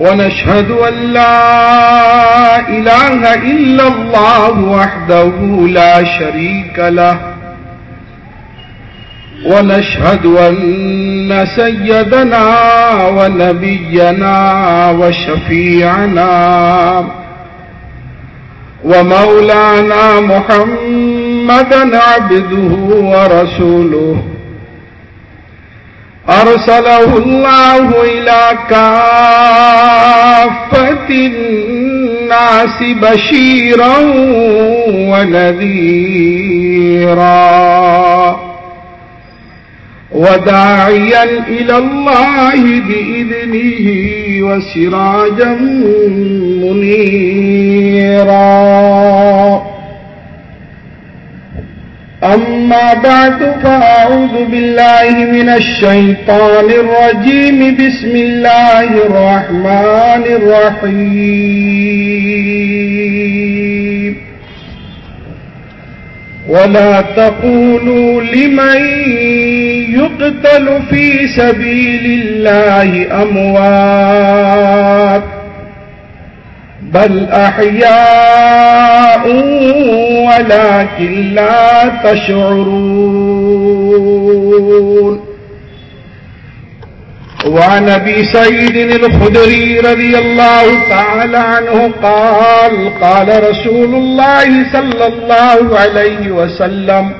ونشهد أن لا إله إلا الله وحده لا شريك له. ونشهد أن سيدنا ونبينا وشفيعنا ومولانا محمدا عبده ورسوله. أرسله الله إلى كافة الناس بشيرا ونذيرا وداعيا إلى الله بإذنه وسراجا منيرا أما بعد، فأعوذ بالله من الشيطان الرجيم. بسم الله الرحمن الرحيم. ولا تقولوا لمن يقتل في سبيل الله أموات. بل أحياء ولكن لا تشعرون. وعن أبي سيد الخدري رضي الله تعالى عنه قال قال رسول الله صلى الله عليه وسلم،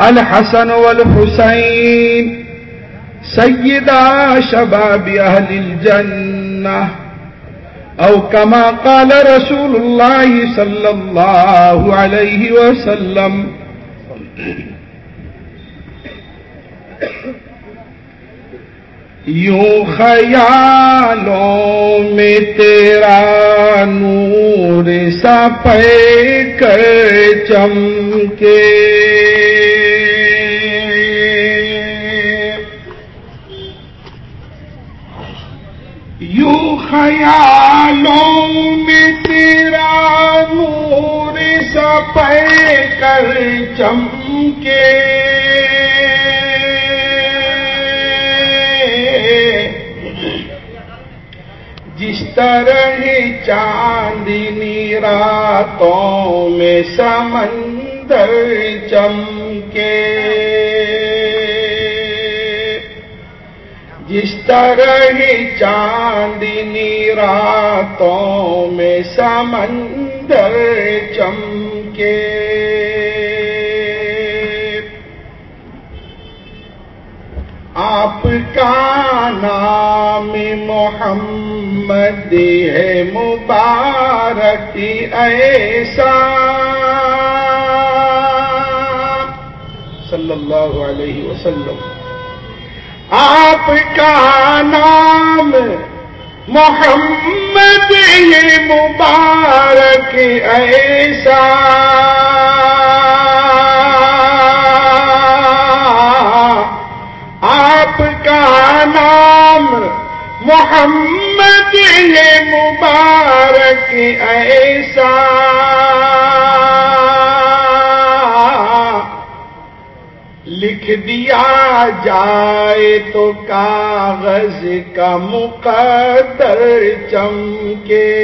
الحسن والحسين، سيدا شباب أهل الجنة. أو كما قال رسول الله صلى الله عليه وسلم. یوں خیالوں میں تیرا نور سا پے کر چمکے۔ خیالوں میں تیرا نور سا پے کر چمکے۔ جس طرح چاندنی راتوں میں سمندر چمکے۔ جس طرح چاندنی راتوں میں سمندر چمکے آپ کا نام محمد ہے مبارک ایسا صلی اللہ علیہ وسلم آپ کا نام محمد مبارک ایسا آپ کا نام محمد مبارک ایسا لکھ دیا جائے تو کاغذ کا مقدر چمکے۔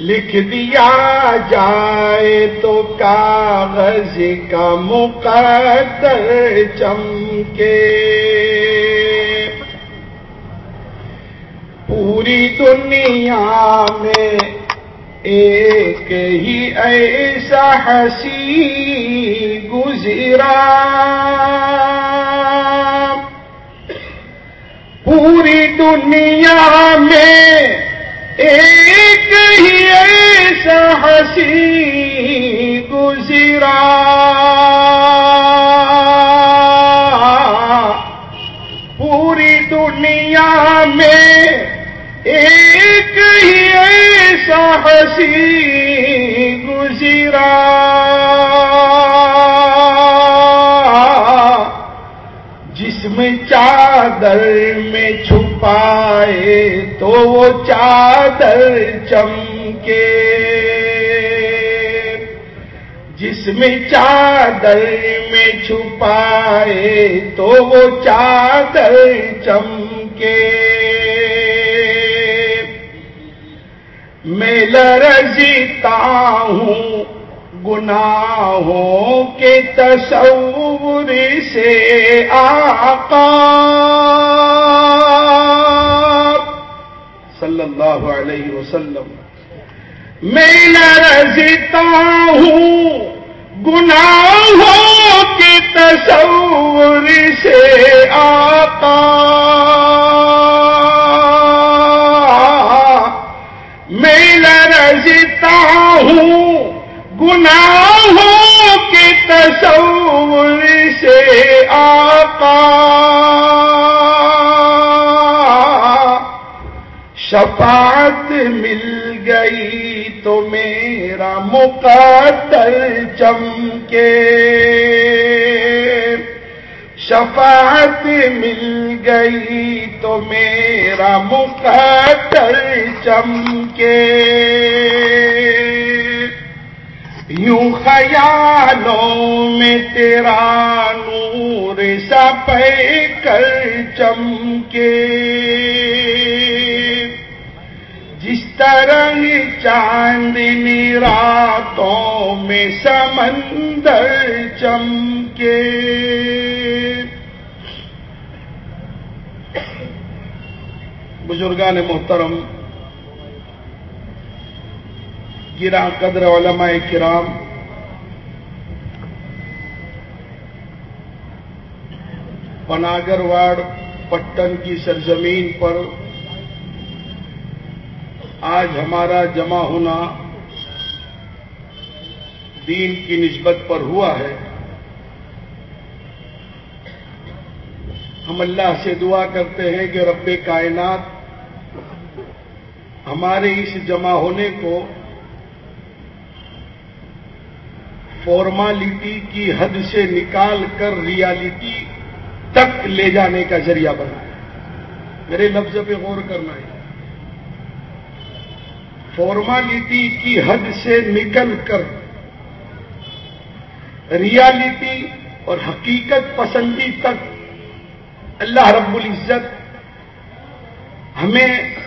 لکھ دیا جائے تو کاغذ کا مقدر چمکے۔ پوری دنیا میں ایک ہی ایسا ہنسی گزرا۔ پوری دنیا میں ایک ہی ایسا ہنسی گزرا۔ پوری دنیا میں ایک ہی ایسا ہنسی میرا جسم چادر میں چھپائے تو وہ چادر چمکے۔ جسم چادر میں چھپائے تو وہ چادر چمکے۔ میں لرزتا ہوں، گناہوں کے تصور سے آقا۔ صلی اللہ علیہ وسلم۔ میں لرزتا ہوں، گناہوں کے تصور سے آقا۔ لرزتا ہوں گناہوں کے تصور سے آقا. شفاعت مل گئی تو میرا مقدر چمکے۔ شفاعت مل گئی تو میرا مقدر چمکے۔ یوں خیالوں میں تیرا نور سپ کر چمکے۔ جس طرح چاندنی راتوں میں سمندر چمکے۔ بزرگان محترم گرا قدر علماء کرام پناگر واڑ پٹن کی سرزمین پر آج ہمارا جمع ہونا دین کی نسبت پر ہوا ہے۔ ہم اللہ سے دعا کرتے ہیں کہ رب کائنات ہمارے اس جمع ہونے کو فارمالٹی کی حد سے نکال کر ریالٹی تک لے جانے کا ذریعہ بنا میرے لفظ پہ غور کرنا ہے۔ فارمالٹی کی حد سے نکل کر ریالٹی اور حقیقت پسندی تک اللہ رب العزت ہمیں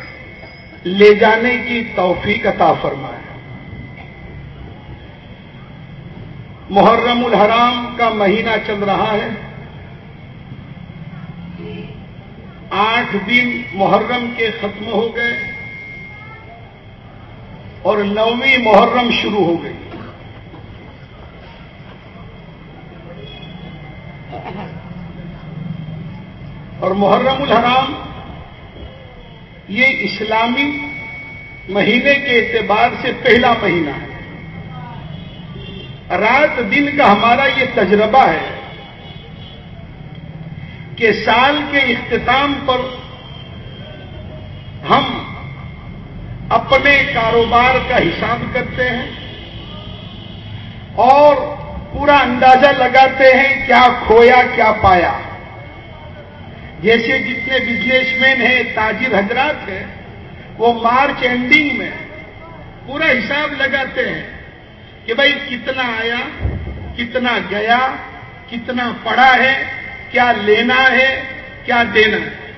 لے جانے کی توفیق عطا فرمائے۔ محرم الحرام کا مہینہ چل رہا ہے۔ آٹھ دن محرم کے ختم ہو گئے اور نویں محرم شروع ہو گئی۔ اور محرم الحرام یہ اسلامی مہینے کے اعتبار سے پہلا مہینہ ہے۔ رات دن کا ہمارا یہ تجربہ ہے کہ سال کے اختتام پر ہم اپنے کاروبار کا حساب کرتے ہیں اور پورا اندازہ لگاتے ہیں کیا کھویا، کیا پایا۔ جیسے جتنے بزنس مین ہیں، تاجر حضرات ہیں، وہ مارچ اینڈنگ میں پورا حساب لگاتے ہیں کہ بھائی کتنا آیا، کتنا گیا، کتنا پڑا ہے، کیا لینا ہے، کیا دینا ہے۔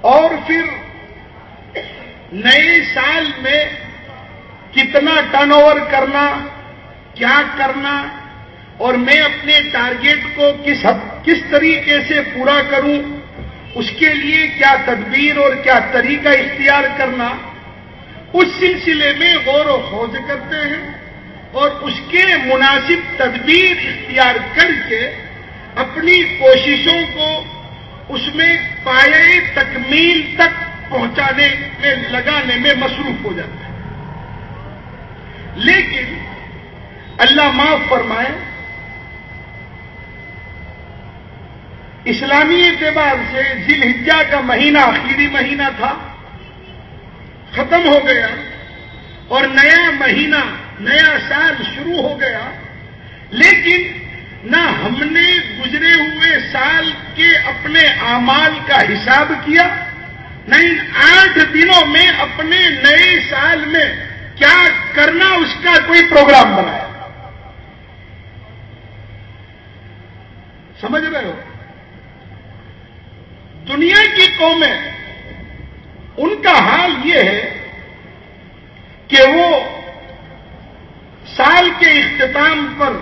اور پھر نئے سال میں کتنا ٹرن اوور کرنا، کیا کرنا اور میں اپنے ٹارگیٹ کو کس کس طریقے سے پورا کروں، اس کے لیے کیا تدبیر اور کیا طریقہ اختیار کرنا، اس سلسلے میں غور و خوض کرتے ہیں اور اس کے مناسب تدبیر اختیار کر کے اپنی کوششوں کو اس میں پائے تکمیل تک پہنچانے میں، لگانے میں مصروف ہو جاتا ہے لیکن اللہ معاف فرمائے اسلامی اعتبار سے ذیل کا مہینہ، آخری مہینہ تھا، ختم ہو گیا اور نیا مہینہ، نیا سال شروع ہو گیا۔ لیکن نہ ہم نے گزرے ہوئے سال کے اپنے اعمال کا حساب کیا، نہ ان آٹھ دنوں میں اپنے نئے سال میں کیا کرنا اس کا کوئی پروگرام بنایا۔ سمجھ رہے ہو؟ دنیا کی قومیں، ان کا حال یہ ہے کہ وہ سال کے اختتام پر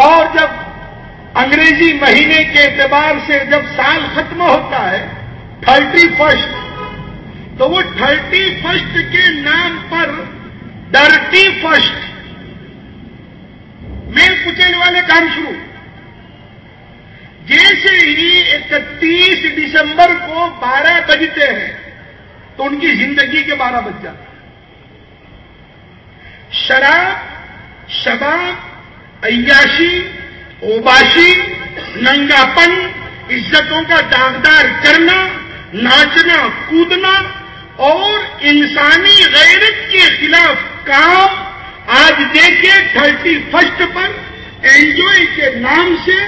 اور جب انگریزی مہینے کے اعتبار سے جب سال ختم ہوتا ہے، تھرٹی فرسٹ، تو وہ تھرٹی فرسٹ کے نام پر ڈرٹی فرسٹ میل کچل والے کام شروع۔ جیسے ہی اکتیس دسمبر کو بارہ بجتے ہیں تو ان کی زندگی کے بارہ بج جاتے ہیں۔ شراب، شباب، عیاشی، اوباشی، ننگاپن، عزتوں کا داغدار کرنا، ناچنا، کودنا اور انسانی غیرت کے خلاف کام آج دیکھیے تھرٹی فرسٹ پر انجوائے کے نام سے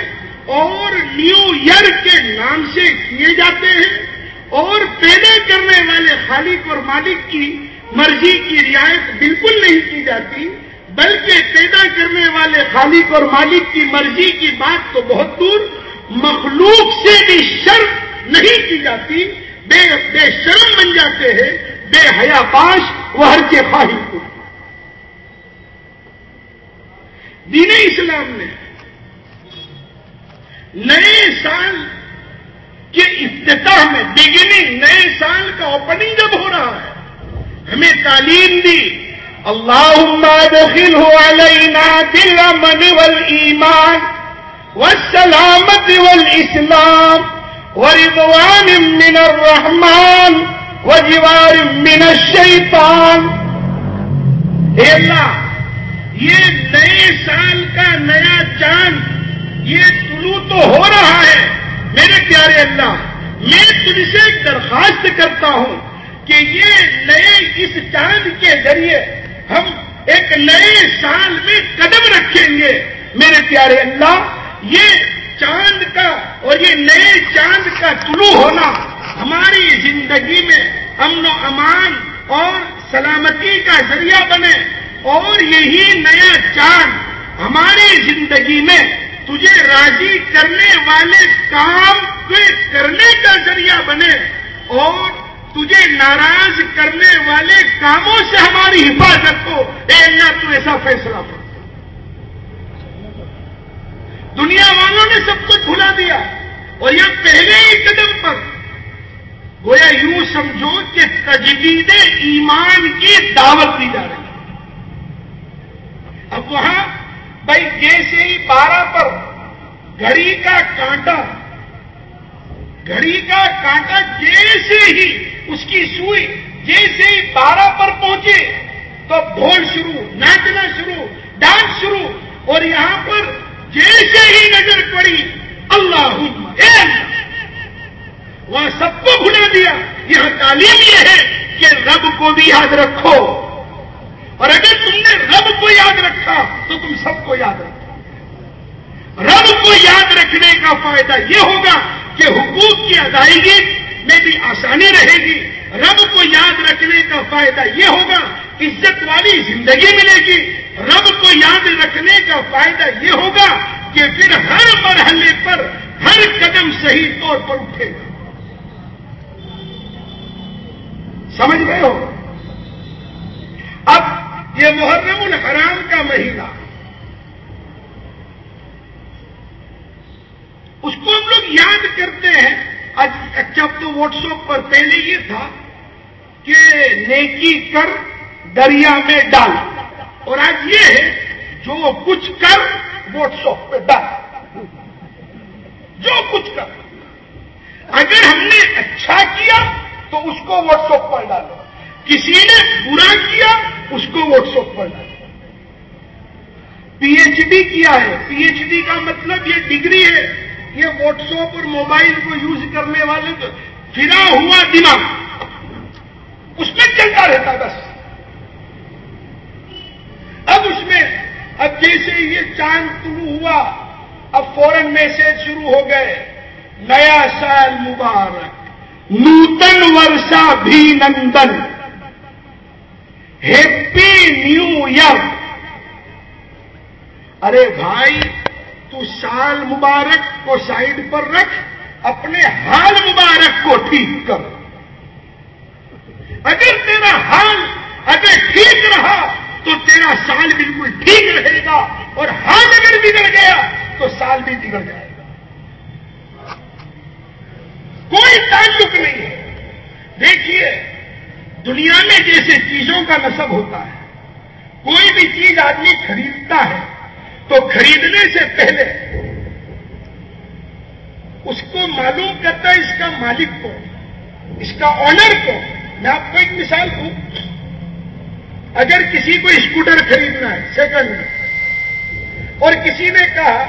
اور نیو ایئر کے نام سے کیے جاتے ہیں اور پیدا کرنے والے خالق اور مالک کی مرضی کی رعایت بالکل نہیں کی جاتی، بلکہ پیدا کرنے والے خالق اور مالک کی مرضی کی بات تو بہت دور مخلوق سے بھی شرم نہیں کی جاتی، بے بے شرم بن جاتے ہیں، بے حیا پاش وہ ہر کے خواہش کو۔ دین اسلام نے نئے سال کے افتتاح میں بگننگ نئے سال کا اوپننگ جب ہو رہا ہے، ہمیں تعلیم دی اللہ دخل ہو علینا دل من ول ایمان و سلامت ول اسلام ورضوان من الرحمن وجوار من الشیطان۔ اے اللہ، یہ نئے سال کا نیا چاند، یہ طلوع تو ہو رہا ہے۔ میرے پیارے اللہ، میں تجھ سے درخواست کرتا ہوں کہ یہ نئے اس چاند کے ذریعے ہم ایک نئے سال میں قدم رکھیں گے۔ میرے پیارے اللہ، یہ چاند کا اور یہ نئے چاند کا طلوع ہونا ہماری زندگی میں امن و امان اور سلامتی کا ذریعہ بنے۔ اور یہی نیا چاند ہماری زندگی میں تجھے راضی کرنے والے کام کرنے کا ذریعہ بنے اور تجھے ناراض کرنے والے کاموں سے ہماری حفاظت ہو۔ اے اللہ، تو ایسا فیصلہ کر۔ دنیا والوں نے سب کچھ بھلا دیا اور یہ پہلے ہی قدم پر۔ گویا یوں سمجھو کہ تجدید ایمان کی دعوت دی جا رہی اب وہاں بھائی جیسے ہی بارہ پر گھڑی کا کانٹا، گھڑی کا کانٹا جیسے ہی اس کی سوئی جیسے ہی بارہ پر پہنچے۔ تو ڈھول شروع، ناچنا شروع، ڈانس شروع، اور یہاں پر جیسے ہی نظر پڑی اللہ۔ وہاں سب کو بھلا دیا۔ یہاں تعلیم یہ ہے کہ رب کو بھی یاد رکھو۔ اور اگر تم نے رب کو یاد رکھا تو تم سب کو یاد رکھو۔ رب کو یاد رکھنے کا فائدہ یہ ہوگا کہ حقوق کی ادائیگی میں بھی آسانی رہے گی۔ رب کو یاد رکھنے کا فائدہ یہ ہوگا عزت والی زندگی ملے گی۔ رب کو یاد رکھنے کا فائدہ یہ ہوگا کہ پھر ہر مرحلے پر ہر قدم صحیح طور پر اٹھے گا۔ سمجھ گئے ہو؟ اب یہ محرم الحرام کا مہینہ۔ اس کو ہم لوگ یاد کرتے ہیں۔ اچھا تو واٹس ایپ پر پہلے یہ تھا کہ نیکی کر دریا میں ڈال۔ اور آج یہ ہے جو کچھ کر واٹس ایپ پہ ڈال۔ جو کچھ کر۔ اگر ہم نے اچھا کیا تو اس کو واٹس ایپ پر ڈالو۔ کسی نے برا کیا، اس کو واٹس ایپ پر ڈالا پی ایچ ڈی کیا ہے؟ پی ایچ ڈی کا مطلب یہ ڈگری ہے، یہ واٹس ایپ اور موبائل کو یوز کرنے والے تو پھرا ہوا دماغ۔ اس میں چلتا رہتا بس۔ اب اس میں، اب جیسے یہ چاند طلوع ہوا، اب فورن میسج شروع ہو گئے۔ نیا سال مبارک۔ نوتن ورشا بھی نندن۔ ہیپی نیو ایئر ارے بھائی تو سال مبارک کو سائڈ پر رکھ اپنے حال مبارک کو ٹھیک کر اگر تیرا حال اگر ٹھیک رہا تو تیرا سال بالکل ٹھیک رہے گا اور حال اگر بگڑ گیا تو سال بھی بگڑ جائے گا کوئی تعلق نہیں ہے دیکھیے دنیا میں جیسے چیزوں کا نصب ہوتا ہے، کوئی بھی چیز آدمی خریدتا ہے، تو خریدنے سے پہلے اس کو معلوم کرتا ہے اس کا مالک کو اس کا آنر کو میں آپ کو ایک مثال دوں، اگر کسی کو اسکوٹر خریدنا ہے سیکنڈ میں، اور کسی نے کہا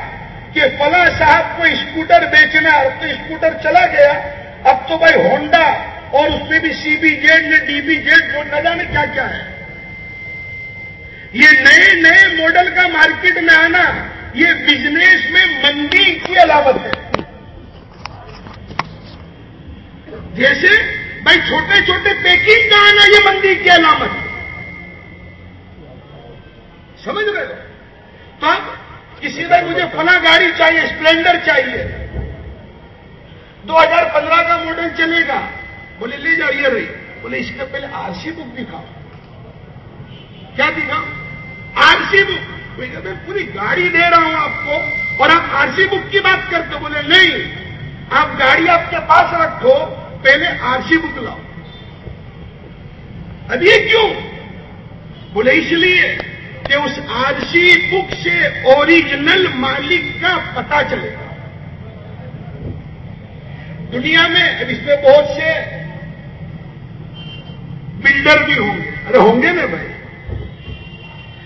کہ فلاں صاحب کو اسکوٹر بیچنا ہے تو اسکوٹر چلا گیا، اب تو بھائی ہونڈا اور اس میں بھی سی بی جیڈ نے ڈی بی جیڈ جو نہ جانے کیا کیا ہے؟ یہ نئے نئے ماڈل کا مارکیٹ میں آنا یہ بزنس میں مندی کی علامت ہے۔ جیسے بھائی چھوٹے چھوٹے پیکنگ کا آنا یہ مندی کی علامت۔ ہے سمجھ رہے ہو؟ تو اب کسی نے مجھے فلاں گاڑی چاہیے اسپلینڈر چاہیے۔ دو ہزار پندرہ کا ماڈل چلے گا۔ بولے، لے جاؤ یہ رہی۔ بولے، اس کا پہلے آر سی بک دکھاؤ کیا دکھاؤ آر سی بک۔ میں پوری گاڑی دے رہا ہوں آپ کو اور آپ آر سی بک کی بات کرتے بولے، نہیں، آپ گاڑی آپ کے پاس رکھو، پہلے آر سی بک لاؤ۔ اب یہ کیوں؟ بولے، اس لیے کہ اس آر سی بک سے اوریجنل مالک کا پتا چلے گا۔ دنیا میں اب اس میں بہت سے بلڈر بھی ہوں۔ گے ارے ہوں گے نا بھائی؟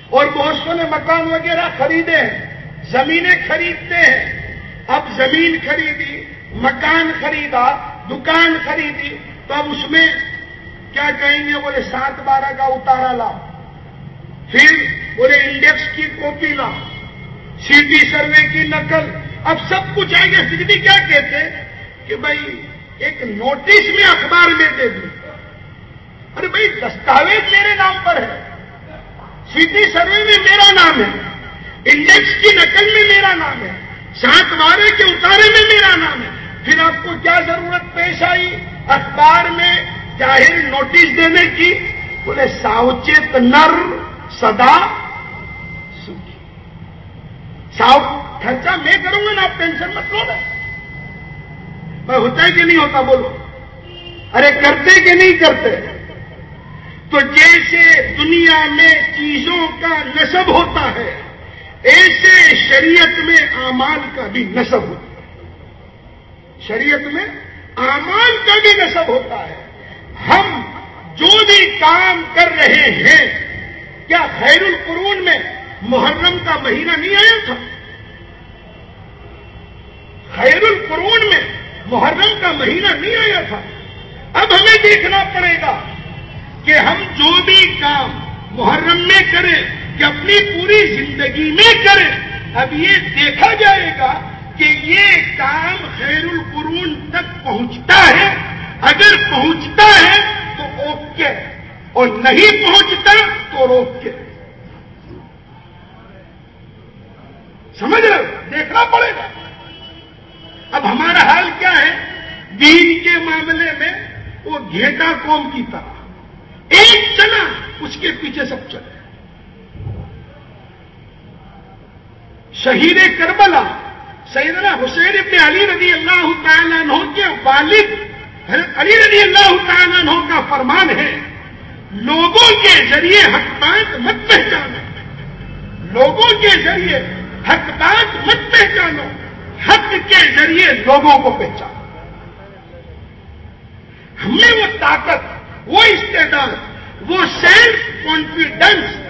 اور بہت نے مکان وغیرہ خریدے ہیں، زمینیں خریدتے ہیں۔ اب زمین خریدی، مکان خریدا، دکان خریدی، تو اب اس میں کیا کہیں گے؟ بولے سات بارہ کا اتارا لاؤ پھر بولے انڈیکس کی کاپی لاؤ سی ٹی سروے کی نقل۔ اب سب کچھ آئے گا۔ سکھتی کیا کہتے کہ بھائی ایک نوٹس میں اخبار میں دے دوں۔ ارے بھائی دستاویز میرے نام پر ہے۔ سی ٹی سروے میں میرا نام ہے۔ انڈیکس کی نقل میں میرا نام ہے۔ سات بارے کے اتارے میں میرا نام ہے۔ پھر آپ کو کیا ضرورت پیش آئی؟ اخبار میں ظاہر نوٹس دینے کی۔ بولے ساؤچیت نر سدا سکھی ساؤ، خرچہ میں کروں گا نا، آپ ٹینشن مت لو۔ نا میں ہوتا ہے کہ نہیں ہوتا؟ بولو۔ ارے، کرتے کہ نہیں کرتے؟ تو جیسے دنیا میں چیزوں کا نصب ہوتا ہے، ایسے شریعت میں اعمال کا بھی نصب ہوتا ہے۔ شریعت میں اعمال کا بھی نصب ہوتا ہے۔ ہم جو بھی کام کر رہے ہیں، کیا خیر القرون میں محرم کا مہینہ نہیں آیا تھا؟ خیر القرون میں محرم کا مہینہ نہیں آیا تھا۔ اب ہمیں دیکھنا پڑے گا۔ کہ ہم جو بھی کام محرم میں کریں، کہ اپنی پوری زندگی میں کریں، اب یہ دیکھا جائے گا کہ یہ کام خیر القرون تک پہنچتا ہے۔ اگر پہنچتا ہے تو اوکے، اور نہیں پہنچتا تو روک کے سمجھ رہے دیکھنا پڑے گا۔ اب ہمارا حال کیا ہے؟ دین کے معاملے میں وہ گھیٹا قوم کی طرح۔ ایک چلا اس کے پیچھے سب چلے شہید کربلا، سیدنا حسین ابن علی رضی اللہ تعالیٰ عنہ کے والد علی رضی اللہ تعالیٰ عنہ کا فرمان ہے، لوگوں کے ذریعے حق بات مت پہچانو۔ لوگوں کے ذریعے حق بات مت پہچانو۔ حق کے ذریعے لوگوں کو پہچان ہمیں وہ طاقت وہ استعداد وہ سیلف کانفیڈنس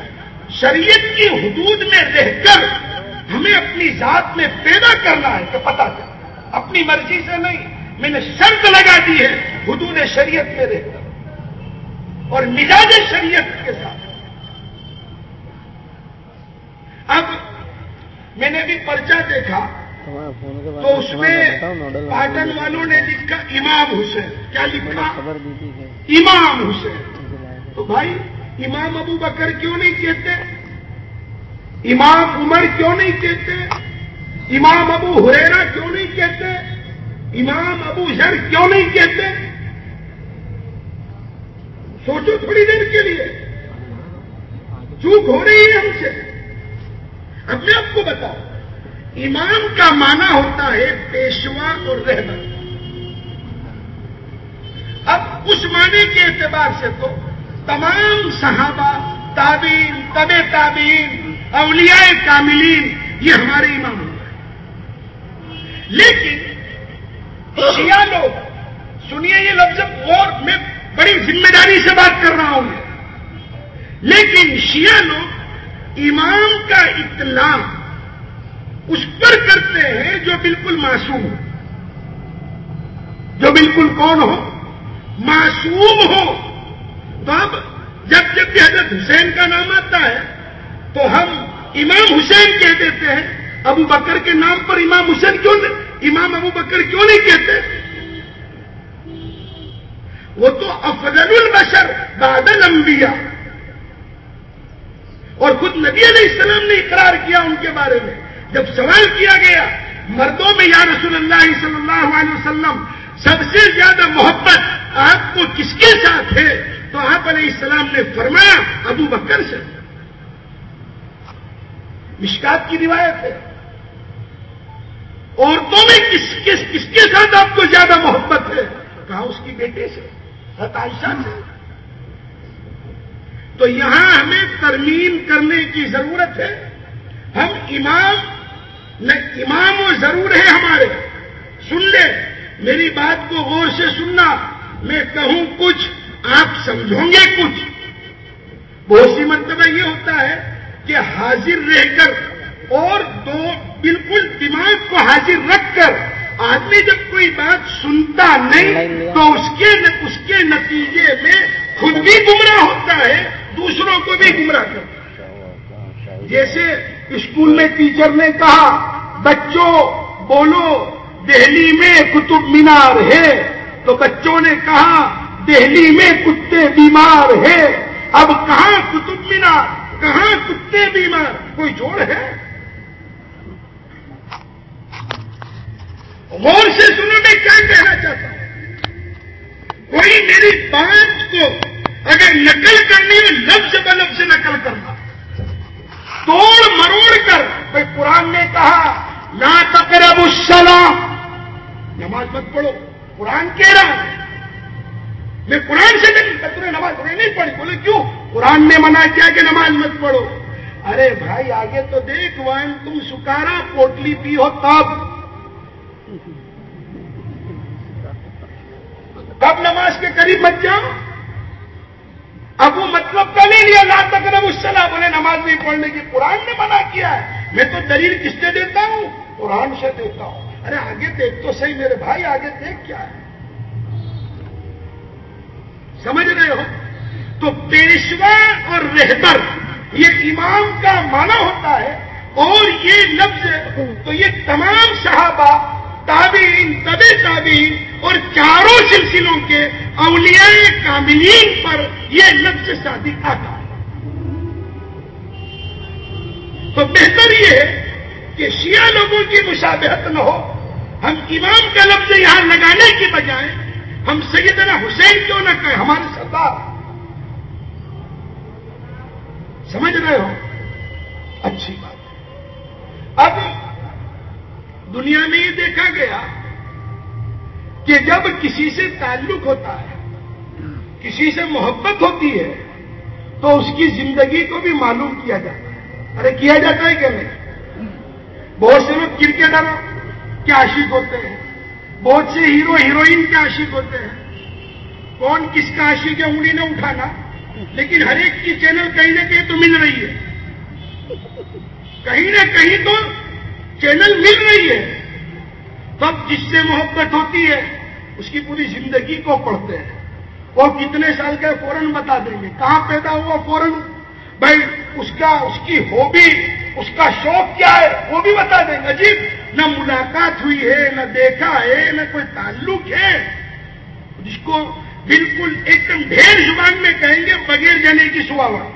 شریعت کی حدود میں رہ کر ہمیں اپنی ذات میں پیدا کرنا ہے کہ پتا چل اپنی مرضی سے نہیں، میں نے شرط لگا دی ہے حدود شریعت میں رہ کر۔ اور مزاج شریعت کے ساتھ۔ اب میں نے بھی پرچہ دیکھا تو اس میں پاٹن والوں نے لکھا امام حسین کیا لکھا؟ امام حسین۔ تو بھائی امام ابو بکر کیوں نہیں کہتے؟ امام عمر کیوں نہیں کہتے؟ امام ابو ہریرا کیوں نہیں کہتے؟ امام ابو زر کیوں نہیں کہتے؟ سوچو تھوڑی دیر کے لیے۔ چوک ہو رہی ہے ہم سے۔ اب میں آپ کو بتاؤں امام کا معنی ہوتا ہے پیشوا اور رہبر۔ اب اس معنی کے اعتبار سے تو تمام صحابہ تابین طب تابین اولیاء کاملین، یہ ہمارے امام ہوتا ہے لیکن شیعہ لوگ، سنیے یہ لفظ اور میں بڑی ذمہ داری سے بات کر رہا ہوں لیکن شیعہ لوگ امام کا اطلاع اس پر کرتے ہیں جو بالکل معصوم ہو۔ جو بالکل کون ہو؟ معصوم ہو۔ تو اب جب جب بھی حضرت حسین کا نام آتا ہے، تو ہم امام حسین کہہ دیتے ہیں، ابو بکر کے نام پر امام حسین کیوں نہیں؟ امام ابو بکر کیوں نہیں کہتے؟ وہ تو افضل البشر بادل انبیاء اور خود نبی علیہ السلام نے اقرار کیا ان کے بارے میں۔ جب سوال کیا گیا، مردوں میں یا رسول اللہ صلی اللہ علیہ وسلم سب سے زیادہ محبت آپ کو کس کے ساتھ ہے؟ تو آپ علیہ السلام نے فرمایا، ابو بکر سے۔ مشکات کی روایت ہے۔ عورتوں میں کس کس کس کے ساتھ آپ کو زیادہ محبت ہے؟ کہا، اس کی بیٹے سے عائشہ سے۔ تو یہاں ہمیں ترمیم کرنے کی ضرورت ہے۔ ہم امام امام وہ ضرور ہے ہمارے۔ سن لے، میری بات کو غور سے سننا۔ میں کہوں کچھ، آپ سمجھوں گے کچھ۔ بہت سی مرتبہ یہ ہوتا ہے کہ حاضر رہ کر اور دو بالکل دماغ کو حاضر رکھ کر آدمی جب کوئی بات سنتا نہیں، تو اس کے اس کے نتیجے میں خود بھی گمراہ ہوتا ہے، دوسروں کو بھی گمراہ کرتا ہے۔ جیسے اسکول میں ٹیچر نے کہا، بچوں، بولو، دہلی میں قطب مینار ہے. تو بچوں نے کہا، دہلی میں کتے بیمار ہے اب کہاں قطب مینار؟ کہاں کتے بیمار؟ کوئی جوڑ ہے؟ غور سے سنو، میں کیا کہنا چاہتا ہوں؟ کوئی میری بات کو اگر نقل کرنی ہے لفظ بلفظ نقل کرنا توڑ مروڑ کر۔ بھائی قرآن نے کہا، لا تقرب السلام نماز مت پڑھو۔ قرآن کہہ رہا میں قرآن سے نہیں نے نماز پڑھی نہیں پڑھی۔ بولے کیوں؟ قرآن نے منع کیا کہ نماز مت پڑھو۔ ارے بھائی، آگے تو دیکھ وان تم سکارا پوٹلی پی ہو تب کب نماز کے قریب مت جاؤ۔ اب وہ مطلب کا نہیں لیا لا تک اس صلاح بولے نماز نہیں پڑھنے کی۔ قرآن نے منع کیا ہے۔ میں تو دلیل کس سے دیتا ہوں؟ قرآن سے دیتا ہوں۔ ارے، آگے دیکھ تو صحیح میرے بھائی، آگے دیکھ کیا ہے۔ سمجھ رہے ہو؟ تو پیشوا اور رہبر، یہ امام کا معنی ہوتا ہے۔ اور یہ لفظ تو یہ تمام صحابہ، تابعین طب تابعین اور چاروں سلسلوں کے اولیاء کاملین پر یہ لفظ شادی آتا ہے۔ تو بہتر یہ ہے کہ شیعہ لوگوں کی مشابہت نہ ہو۔ ہم امام کا لفظ یہاں لگانے کی بجائے ہم سیدنا حسین کیوں نہ کہیں؟ ہمارے سردار۔ سمجھ رہے ہو؟ اچھی بات۔ ہے اب دنیا میں یہ دیکھا گیا کہ جب کسی سے تعلق ہوتا ہے، کسی سے محبت ہوتی ہے، تو اس کی زندگی کو بھی معلوم کیا جاتا ہے۔ ارے، کیا جاتا ہے کہ نہیں؟ بہت سے لوگ کرکٹر کے عاشق ہوتے ہیں؟ بہت سے ہیرو، ہیروئن کے عاشق ہوتے ہیں؟ کون کس کا عاشق ہے؟ انگلی نہ اٹھانا۔ لیکن ہر ایک کی چینل کہیں نہ کہیں تو مل رہی ہے۔ کہیں نہ کہیں تو چینل مل رہی ہے۔ تب جس سے محبت ہوتی ہے اس کی پوری زندگی کو پڑھتے ہیں۔ وہ کتنے سال کا فوراً بتا دیں گے۔ کہاں پیدا ہوا فوراً؟ بھائی، اس کا، اس کی ہابی، اس کا شوق کیا ہے؟ وہ بھی بتا دیں گے۔ عجیب! نہ ملاقات ہوئی ہے، نہ دیکھا ہے، نہ کوئی تعلق ہے۔ جس کو بالکل ایک دم ڈھیر زبان میں کہیں گے، بغیر جانے کی سواوا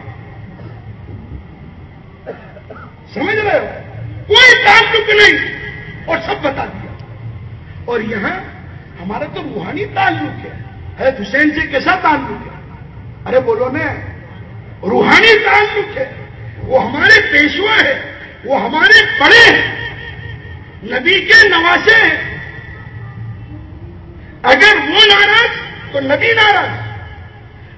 سمجھ رہے ہو؟ کوئی تعلق نہیں، اور سب بتا دیا۔ اور یہاں ہمارا تو روحانی تعلق ہے۔ حضرت حسین جی سے کیسا تعلق ہے۔ ارے بولو نا، روحانی تعلق ہے۔ وہ ہمارے پیشوا ہے وہ ہمارے بڑے ہیں۔ نبی کے نواسے ہیں۔ اگر وہ ناراض، تو نبی ناراض۔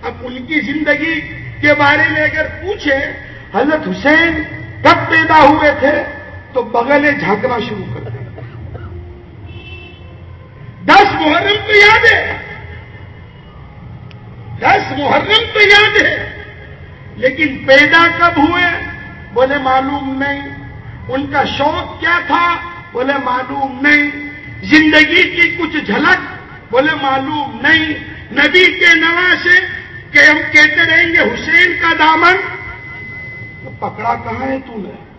اب ان کی زندگی کے بارے میں اگر پوچھے حضرت حسین کب پیدا ہوئے تھے، تو بغلیں جھانکنا شروع کر دیں دس محرم تو یاد ہے۔ دس محرم تو یاد ہے۔ لیکن پیدا کب ہوئے؟ بولے معلوم نہیں۔ ان کا شوق کیا تھا؟ بولے معلوم نہیں۔ زندگی کی کچھ جھلک؟ بولے معلوم نہیں۔ نبی کے نوا سے کہ ہم کہتے رہیں گے حسین کا دامن۔ پکڑا کہاں ہے تو نے؟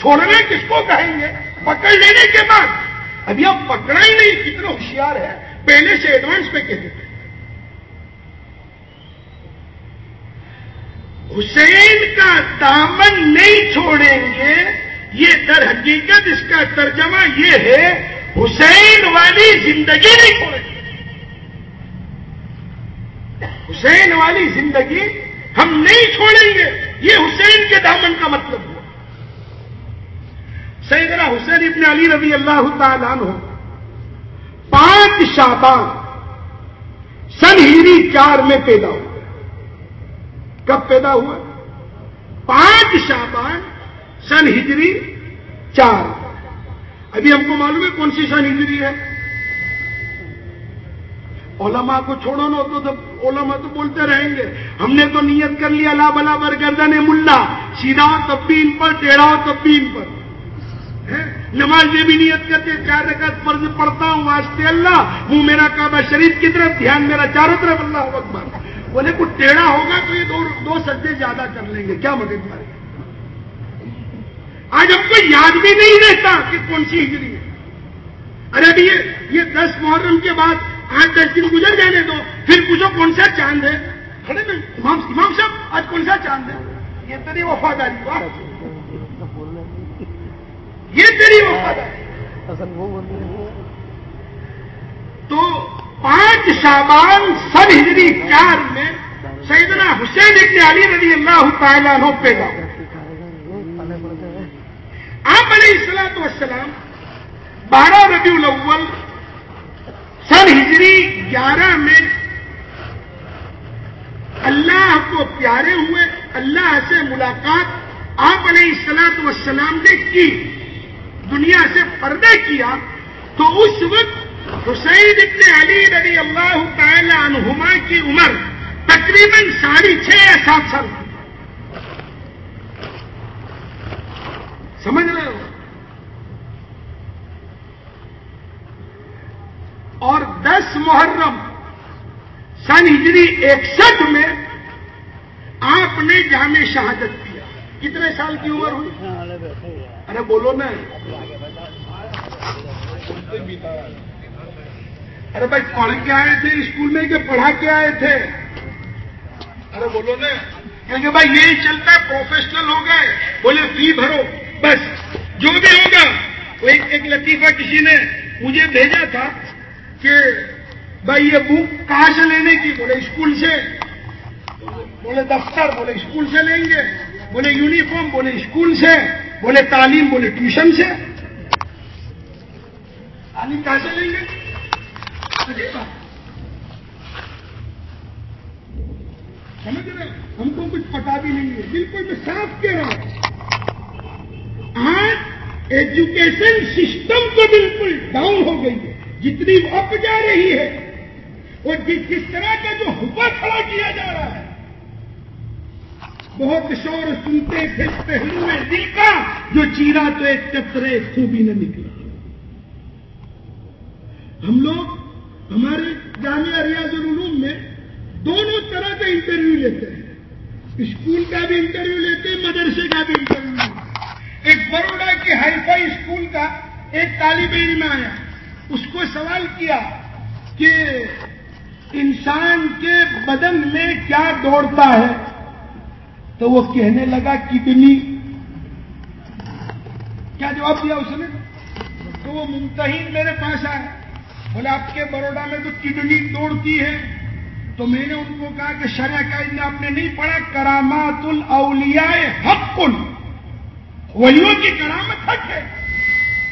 چھوڑنا کس کو کہیں گے؟ پکڑ لینے کے بعد۔ ابھی اب پکڑا ہی نہیں، کتنا ہوشیار ہے۔ پہلے سے ایڈوانس پہ کہتے تھے۔ حسین کا دامن نہیں چھوڑیں گے، یہ در حقیقت اس کا ترجمہ یہ ہے، حسین والی زندگی نہیں چھوڑیں گے۔ حسین والی زندگی ہم نہیں چھوڑیں گے۔ یہ حسین کے دامن کا مطلب ہوا سیدنا حسین ابن علی رضی اللہ تعالیٰ عنہ پانچ شابان سن ہیری چار میں پیدا ہوا کب پیدا ہوا پانچ شابان سن ہجری چار ابھی ہم کو معلوم ہے کون سی سن ہجری ہے؟ علماء کو چھوڑو نا، تو علماء تو بولتے رہیں گے، ہم نے تو نیت کر لیا، لا بلا بر گردن ملا، سیدھا ہو تب بھی ان پر، ٹیڑھا ہو تب بھی ان پر. نماز یہ بھی نیت کرتے چار رکعت فرض پڑھتا ہوں، واسطے اللہ ہوں میرا کعبہ شریف کی طرف، دھیان میرا چاروں طرف، اللہ اکبر۔ بولے کچھ ٹیڑھا ہوگا تو یہ دو دو سجدے زیادہ کر لیں گے، کیا مدد مارے آج ہم کو یاد بھی نہیں رہتا کہ کون سی ہجری ہے۔ ارے ابھی یہ دس محرم کے بعد آٹھ، دس دن گزر جانے دو، پھر پوچھو کون سا چاند ہے۔ امام صاحب، آج کون سا چاند ہے؟ یہ تیری وفاداری، واہ۔ یہ تیری وفاداری تو پانچ شابان سن ہجری چار میں سیدنا حسین ابن علی رضی اللہ تعالیٰ عنہ پیدا آپ علیہ السلام والسلام بارہ ربیع الاول سن ہجری گیارہ میں اللہ کو پیارے ہوئے اللہ سے ملاقات آپ علیہ السلاط والسلام نے کی۔ دنیا سے پردے کیا، تو اس وقت حسین ابن علی رضی اللہ تعالی عنہما کی عمر تقریباً ساڑھے چھ یا سات سال۔ سمجھ رہے ہو؟ اور دس محرم سن ہجری اکسٹھ میں آپ نے جامع شہادت کیا۔ کتنے سال کی عمر ہوئی؟ ارے بولو نا ارے بھائی پڑھ کے آئے تھے، اسکول میں کہ پڑھا کے آئے تھے؟ ارے بولو نا کیونکہ بھائی یہی چلتا ہے پروفیشنل ہو گئے۔ بولے فی بھرو، بس۔ جو بھی ہوگا۔ وہ ایک لطیفہ کسی نے مجھے بھیجا تھا کہ بھائی یہ بک کہاں سے لینے کی؟ بولے اسکول سے۔ بولے دفتر، بولے اسکول سے لیں گے۔ بولے یونیفارم بولے اسکول سے۔ بولے تعلیم، بولے ٹیوشن سے۔ تعلیم کہاں سے لیں گے۔ سمجھ رہے ہم کو کچھ پتا بھی نہیں ہے۔ بالکل میں صاف کہہ رہا ہوں۔ آج ایجوکیشن سسٹم تو بالکل ڈاؤن ہو گئی ہے۔ جتنی اپ جا رہی ہے اور جس طرح کا جو حفا کھڑا کیا جا رہا ہے۔ بہت شور سنتے تھے پہلو میں دل کا جو چیرا تو ایک چترے خوبی نہ نکلا۔ ہم لوگ ہمارے جامعہ ریاض العلوم میں دونوں طرح کا انٹرویو لیتے ہیں۔ اسکول کا بھی انٹرویو لیتے مدرسے کا بھی انٹرویو لیتے ایک بروڈا کے ہائی فائی اسکول کا ایک طالب علم آیا۔ اس کو سوال کیا کہ انسان کے بدن میں کیا دوڑتا ہے؟ تو وہ کہنے لگا کڈنی کیا جواب دیا اس نے؟ تو وہ ممتحین میرے پاس آئے بولے، آپ کے بروڈا میں تو کڈنی دوڑتی ہے؟ تو میں نے ان کو کہا کہ شرح کا آپ نے نہیں پڑھا کرامات الاولیاء حق ولیوں کی کرامت حق ہے۔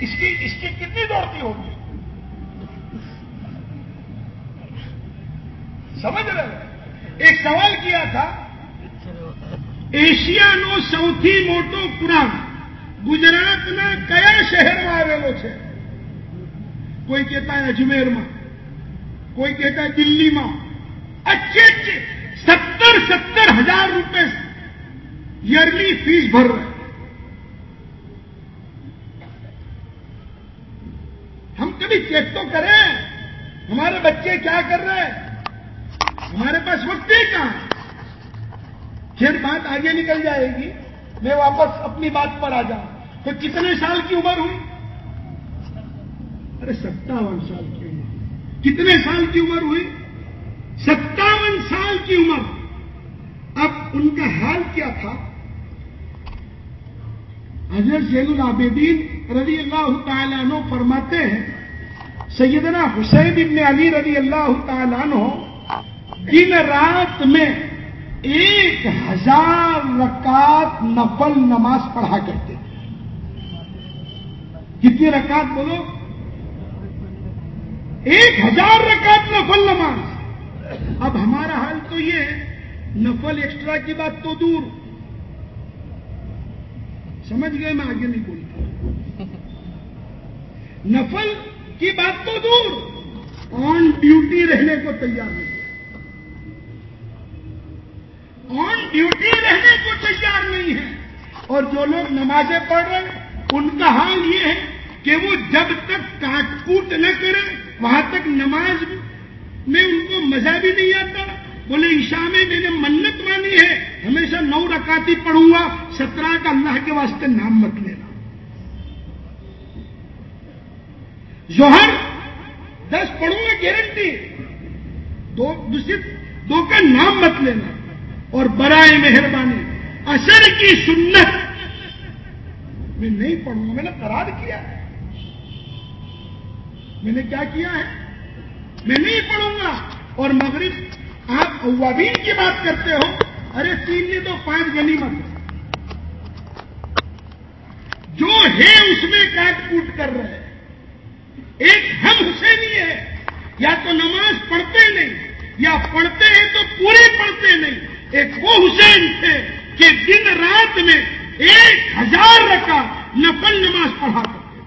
اس کی اس کی کتنی دوڑتی ہوگی؟ سمجھ رہے ایک سوال کیا تھا ایشیا نو سوتھی موٹو پورا گجرات میں کیا شہر میں آلو ہے کوئی کہتا ہے اجمیر میں کوئی کہتا ہے دلی میں اچھے اچھے ستر ستر ہزار روپے ایئرلی فیس بھر رہے ہم کبھی چیک تو کریں ہمارے بچے کیا کر رہے ہیں ہمارے پاس وقت ہی کہاں پھر بات آگے نکل جائے گی، میں واپس اپنی بات پر آ جاؤں۔ تو کتنے سال کی عمر ہوئی؟ ارے، ستاون سال کی عمر۔ کتنے سال کی عمر ہوئی؟ ستاون سال کی عمر۔ اب ان کا حال کیا تھا؟ حضرت زین العابدین رضی اللہ تعالیٰ عنہ فرماتے ہیں، سیدنا حسین ابن علی رضی اللہ تعالیٰ عنہ دن رات میں ایک ہزار رکعت نفل نماز پڑھا کرتے تھے کتنی رکعت بولو؟ ایک ہزار رکعت نفل نماز۔ اب ہمارا حال تو یہ ہے، نفل ایکسٹرا کی بات تو دور۔ سمجھ گئے میں آگے نہیں بولتا۔ نفل کی بات تو دور۔ آن ڈیوٹی رہنے کو تیار۔ آن ڈیوٹی رہنے کو تیار نہیں ہے؟ اور جو لوگ نمازیں پڑھ رہے ہیں، ان کا حال یہ ہے کہ وہ جب تک کاٹ کوٹ نہ کرے وہاں تک نماز میں ان کو مزہ بھی نہیں آتا۔ بولے، عشاء میں میں نے منت مانی ہے، ہمیشہ نو رکاتی پڑھوں گا، سترہ کا اللہ کے واسطے نام مت لینا۔ جوہر دس پڑھوں گا گارنٹی دو دو کا نام مت لینا۔ اور برائے مہربانی اثر کی سنت میں نہیں پڑھوں گا، میں نے قرار کیا ہے۔ میں نے کیا کیا ہے؟ میں نہیں پڑھوں گا۔ اور مغرب، آپ اوابین کی بات کرتے ہو، ارے تین نے تو پانچ گنی مت۔ جو ہے اس میں کاٹ کوٹ کر رہے ہیں۔ ایک ہم حسینی ہے، یا تو نماز پڑھتے نہیں، یا پڑھتے ہیں تو پوری پڑھتے نہیں۔ ایک وہ حسین تھے کہ دن رات میں ایک ہزار رکا نفل نماز پڑھا کرتے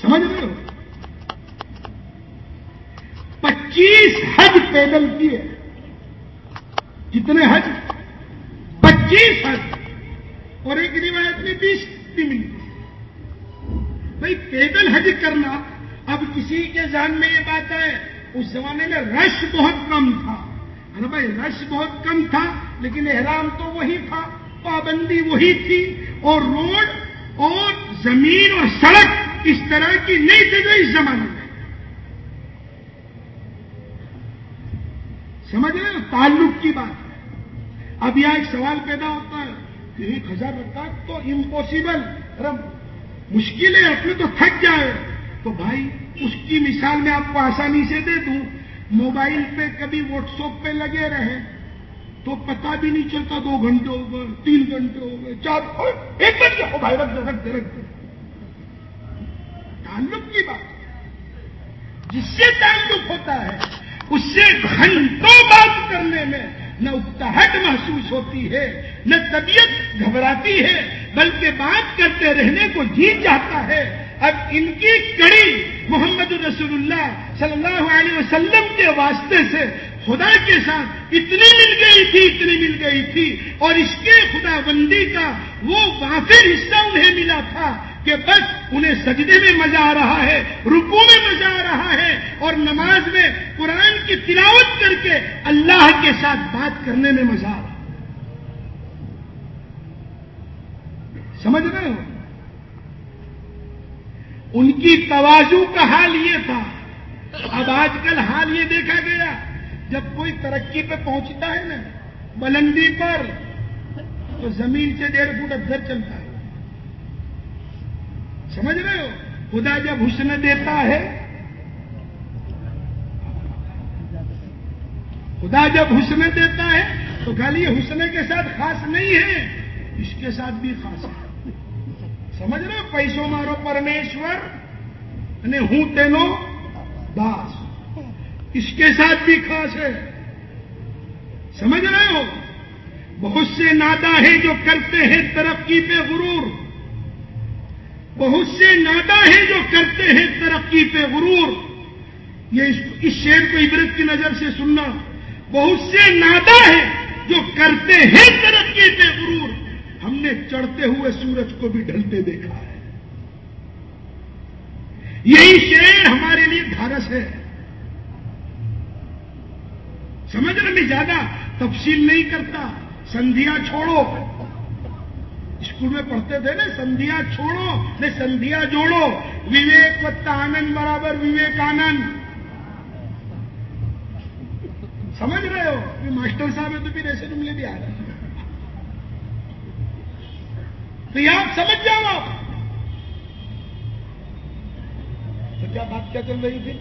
سمجھ رہے ہو؟ پچیس حج پیدل کیے۔ کتنے حج؟ پچیس حج۔ اور ایک روایت میں بیس ملتی بھائی، پیدل حج کرنا اب کسی کے ذہن میں یہ بات ہے۔ اس زمانے میں رش بہت کم تھا۔ ارے بھائی، رش بہت کم تھا، لیکن احرام تو وہی تھا، پابندی وہی تھی، اور روڈ اور زمین اور سڑک اس طرح کی نہیں تھی جو اس زمانے میں۔ سمجھ رہے تعلق کی بات۔ ہے اب یہاں ایک سوال پیدا ہوتا ہے کہ ایک ہزار رکھا تو امپوسیبل مشکل ہے، اپنے تو تھک جائے۔ تو بھائی اس کی مثال میں آپ کو آسانی سے دے دوں، موبائل پہ کبھی واٹس ایپ پہ لگے رہے، تو پتا بھی نہیں چلتا دو گھنٹے ہو گئے تین گھنٹے ہو گئے چار ایک گھنٹے ہو بھائی رکھ دے رکھ دے رکھ دے۔ تعلق کی بات۔ جس سے تعلق ہوتا ہے، اس سے گھنٹوں بات کرنے میں نہ اکتاہٹ محسوس ہوتی ہے، نہ طبیعت گھبراتی ہے، بلکہ بات کرتے رہنے کو جی چاہتا ہے۔ اب ان کی کڑی محمد رسول اللہ صلی اللہ علیہ وسلم کے واسطے سے خدا کے ساتھ اتنی مل گئی تھی، اتنی مل گئی تھی۔ اور اس کے خدا بندی کا وہ وافر حصہ انہیں ملا تھا کہ بس انہیں سجدے میں مزہ آ رہا ہے رکو میں مزہ آ رہا ہے۔ اور نماز میں قرآن کی تلاوت کر کے اللہ کے ساتھ بات کرنے میں مزہ آ رہا سمجھ رہے ہو؟ ان کی توازو کا حال یہ تھا۔ اب آج کل حال یہ دیکھا گیا، جب کوئی ترقی پہ پہنچتا ہے نا، بلندی پر، تو زمین سے ڈیڑھ فٹ ادھر چلتا ہے۔ سمجھ رہے ہو؟ خدا جب حسن دیتا ہے، خدا جب حسن دیتا ہے، تو خالی حسن کے ساتھ خاص نہیں ہے، اس کے ساتھ بھی خاص ہے۔ سمجھ رہے ہو پیسوں مارو پرمیشور ہوں تینو داس اس کے ساتھ بھی خاص ہے سمجھ رہے ہو بہت سے نادا ہیں جو کرتے ہیں ترقی پہ غرور بہت سے نادا ہیں جو کرتے ہیں ترقی پہ غرور یہ اس شیر کو عبرت کی نظر سے سننا بہت سے نادا ہیں جو کرتے ہیں ترقی پہ غرور ہم نے چڑھتے ہوئے سورج کو بھی ڈھلتے دیکھا ہے۔ یہی شیر ہمارے لیے دھارس ہے۔ سمجھنے میں زیادہ تفصیل نہیں کرتا۔ سندھیا چھوڑو۔ اسکول میں پڑھتے تھے نا، سندھیا چھوڑو، نہیں سندھیا جوڑو۔ وویک وتا آنند برابر وویک آنند سمجھ رہے ہو؟ کہ ماسٹر صاحب ہے تو پھر ایسے جملے بھی آ رہے ہیں۔ تو یہ آپ سمجھ جاؤ آپ۔ تو کیا بات کیا چل رہی تھی؟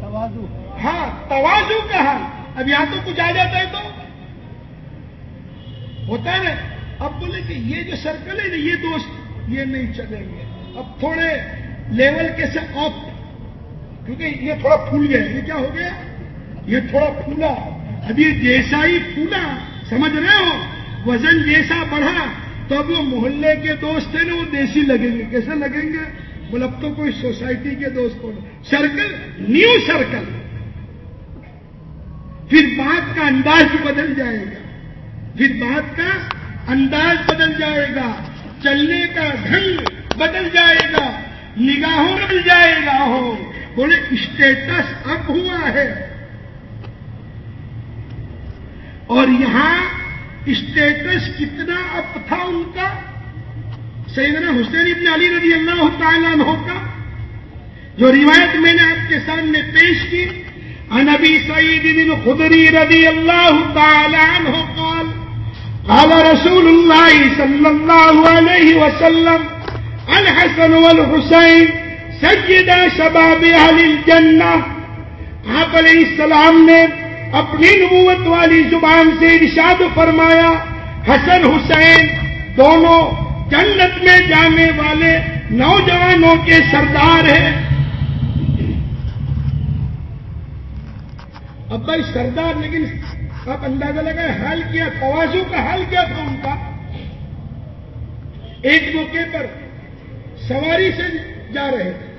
توازو ہاں توازو کا حال۔ اب یہاں تو کچھ آ جاتا ہے تو۔ ہوتا ہے۔ نا اب بولے کہ یہ جو سرکل ہے نا یہ دوست یہ نہیں چلیں گے۔ اب تھوڑے لیول کے سے آف کیونکہ یہ تھوڑا پھول گیا۔ یہ کیا ہو گیا؟ یہ تھوڑا پھولا۔ اب یہ جیسا ہی پھولا سمجھ رہے ہو؟ وزن جیسا بڑھا۔ تو اب وہ محلے کے دوست ہیں نا، وہ دیسی لگیں گے۔ کیسے لگیں گے؟ بولے، اب تو کوئی سوسائٹی کے دوست ہو سرکل، نیو سرکل۔ پھر بات کا انداز بدل جائے گا۔ پھر بات کا انداز بدل جائے گا۔ چلنے کا ڈھنگ بدل جائے گا۔ نگاہوں بدل جائے گا۔ ہو، بولے اسٹیٹس اب ہوا ہے۔ اور یہاں اسٹیٹس کتنا اپ تھا ان کا؟ سیدنا حسین ابن علی رضی اللہ تعالیٰ عنہ کا، جو روایت میں نے آپ کے سامنے پیش کی انبی سعید بن خدری رضی اللہ تعالیٰ عنہ قال قال رسول الله صلى الله عليه وسلم، الحسن والحسين سيدا شباب اهل الجنة آپ علیہ السلام نے اپنی نبوت والی زبان سے ارشاد فرمایا، حسن، حسین دونوں جنت میں جانے والے نوجوانوں کے سردار ہیں۔ اب بھائی سردار، لیکن آپ اندازہ لگائے حل کیا توازو کا حل کیا تھا ان کا؟ ایک موقع پر سواری سے جا رہے تھے۔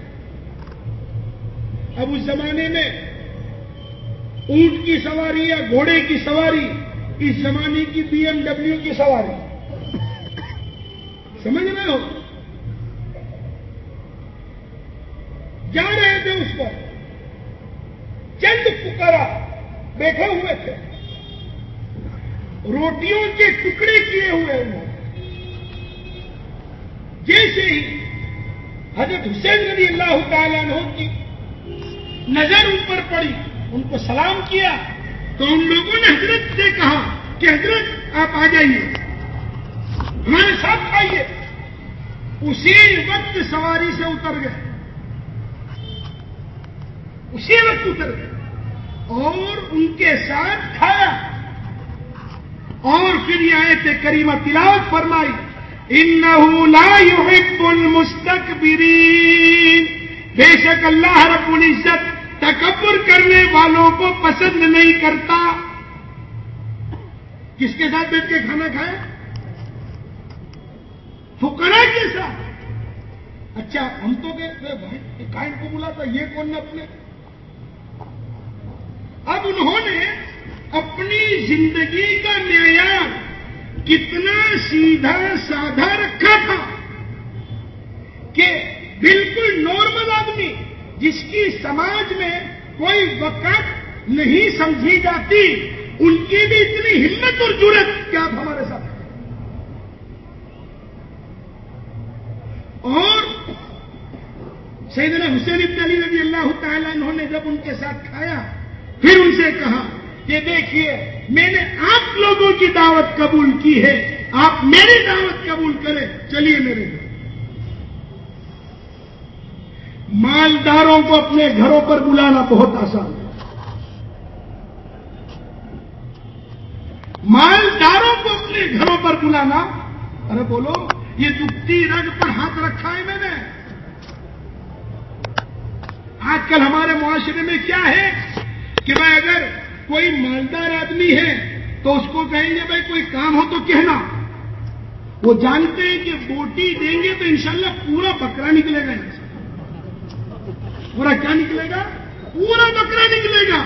اب اس زمانے میں اونٹ کی سواری یا گھوڑے کی سواری، اس زمانے کی بی ایم ڈبلو کی سواری۔ سمجھ رہے ہو؟ جا رہے تھے اس پر۔ چند پکارا بیٹھے ہوئے تھے۔ روٹیوں کے ٹکڑے کیے ہوئے انہوں جیسے ہی حضرت حسین رضی اللہ تعالیٰ عنہ کی نظر اوپر پڑی ان کو سلام کیا تو ان لوگوں نے حضرت سے کہا کہ حضرت، آپ آ جائیے۔ ہمارے ساتھ آئیے۔ اسی وقت سواری سے اتر گئے۔ اسی وقت اتر گئے۔ اور ان کے ساتھ کھایا۔ اور پھر یہ آئے تھے کریمہ تلاوت فرمائی ان لا يحب المستكبرين بے شک اللہ رب العزت تکبر کرنے والوں کو پسند نہیں کرتا کس کے ساتھ بیٹھ کے کھانا کھائے؟ فکرا کے ساتھ۔ اچھا ہم تو بھائی کائن کو بلا تھا، یہ کون نے اپنے؟ اب انہوں نے اپنی زندگی کا معیار کتنا سیدھا سادھا رکھا تھا کہ بالکل نارمل آدمی جس کی سماج میں کوئی وقت نہیں سمجھی جاتی، ان کی بھی اتنی ہمت اور جرت کیا آپ ہمارے ساتھ اور سیدنا حسین ابن علی رضی اللہ تعالیٰ انہوں نے جب ان کے ساتھ کھایا، پھر ان سے کہا کہ دیکھیے، میں نے آپ لوگوں کی دعوت قبول کی ہے، آپ میری دعوت قبول کریں، چلیے میرے گھر مالداروں کو اپنے گھروں پر بلانا بہت آسان ہے۔ مالداروں کو اپنے گھروں پر بلانا، ارے بولو، یہ دکھتی رگ پر ہاتھ رکھا ہے میں نے۔ آج کل ہمارے معاشرے میں کیا ہے کہ بھائی اگر کوئی مالدار آدمی ہے تو اس کو کہیں گے، بھائی کوئی کام ہو تو کہنا۔ وہ جانتے ہیں کہ بوٹی دیں گے تو انشاءاللہ پورا بکرا نکلے گا پورا کیا نکلے گا؟ پورا بکرا نکلے گا۔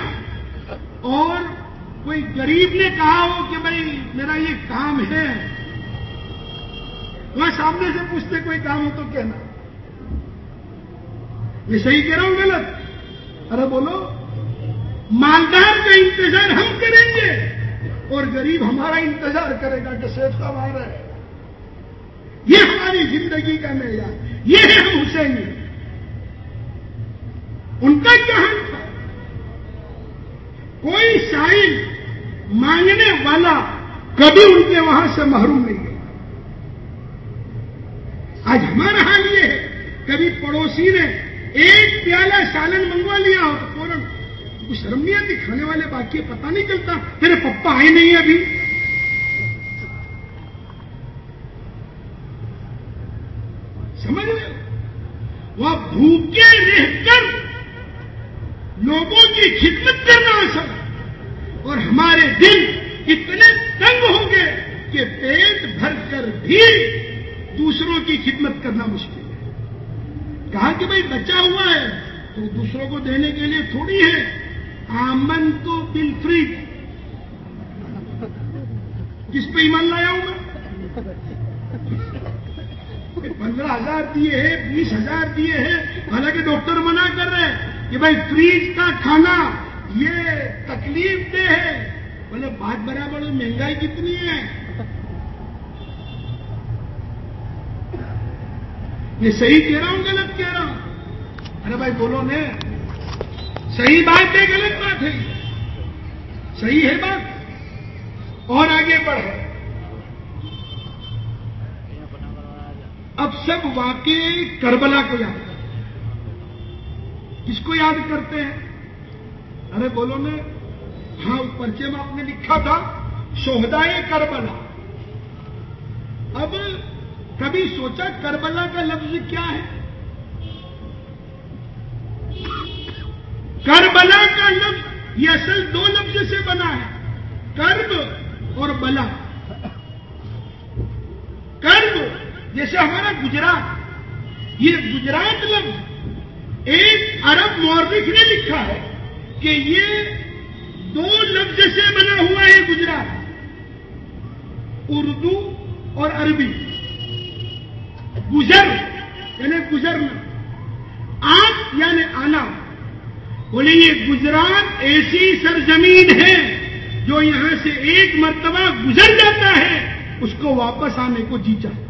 اور کوئی غریب نے کہا ہو کہ بھائی میرا یہ کام ہے، وہ سامنے سے پوچھتے کوئی کام ہو تو کہنا۔ یہ صحیح کہہ رہا ہوں، غلط۔ ارے بولو، مالدار کا انتظار ہم کریں گے اور غریب ہمارا انتظار کرے گا کہ صحت کا مار ہے۔ یہ ہماری زندگی کا معیار، یہ ہے ہم حسین ان کا کیا حل تھا۔ کوئی سائل مانگنے والا کبھی ان کے وہاں سے محروم نہیں گیا آج ہمارا حال یہ ہے، کبھی پڑوسی نے ایک پیالہ سالن منگوا لیا ہو تو فوراً کچھ شرم نہیں آتی کھانے والے باقی پتہ نہیں چلتا، تیرے پپا آئے نہیں ابھی۔ سمجھ رہے وہ بھوکے رہ کر لوگوں کی خدمت کرنا آسان اور ہمارے دل اتنے تنگ ہوں گے کہ پیٹ بھر کر بھی دوسروں کی خدمت کرنا مشکل ہے۔ کہا کہ بھائی بچا ہوا ہے تو دوسروں کو دینے کے لیے تھوڑی ہے۔ آمن تو بل فری کس پہ ایمان لایا ہوں میں؟ پندرہ ہزار دیے ہیں، بیس ہزار دیے ہیں، حالانکہ ڈاکٹر منع کر رہے ہیں۔ کہ بھائی فریج کا کھانا یہ تکلیف دہ ہے۔ بولے، بات برابر مہنگائی کتنی ہے؟ یہ صحیح کہہ رہا ہوں، غلط کہہ رہا ہوں؟ ارے بھائی، بولو نے صحیح بات ہے، غلط بات ہے؟ صحیح ہے بات؟ اور آگے بڑھے اب سب واقعی کربلا کو یاد کس کو یاد کرتے ہیں۔ ارے بولو نے ہاں پرچے میں آپ نے لکھا تھا، شہدائے کربلا۔ اب کبھی سوچا کربلا کا لفظ کیا ہے؟ کربلا کا لفظ یہ اصل دو لفظ سے بنا ہے، کرب اور بلا۔ کرب، جیسے ہمارا گجرات، یہ گجرات لفظ ایک عرب مورخ نے لکھا ہے کہ یہ دو لفظ سے بنا ہوا ہے گجرات، اردو اور عربی۔ گزر یعنی گزرنا۔ آپ یعنی آنا۔ بولے، یہ گجرات ایسی سرزمین ہے جو یہاں سے ایک مرتبہ گزر جاتا ہے، اس کو واپس آنے کو جی چاہتا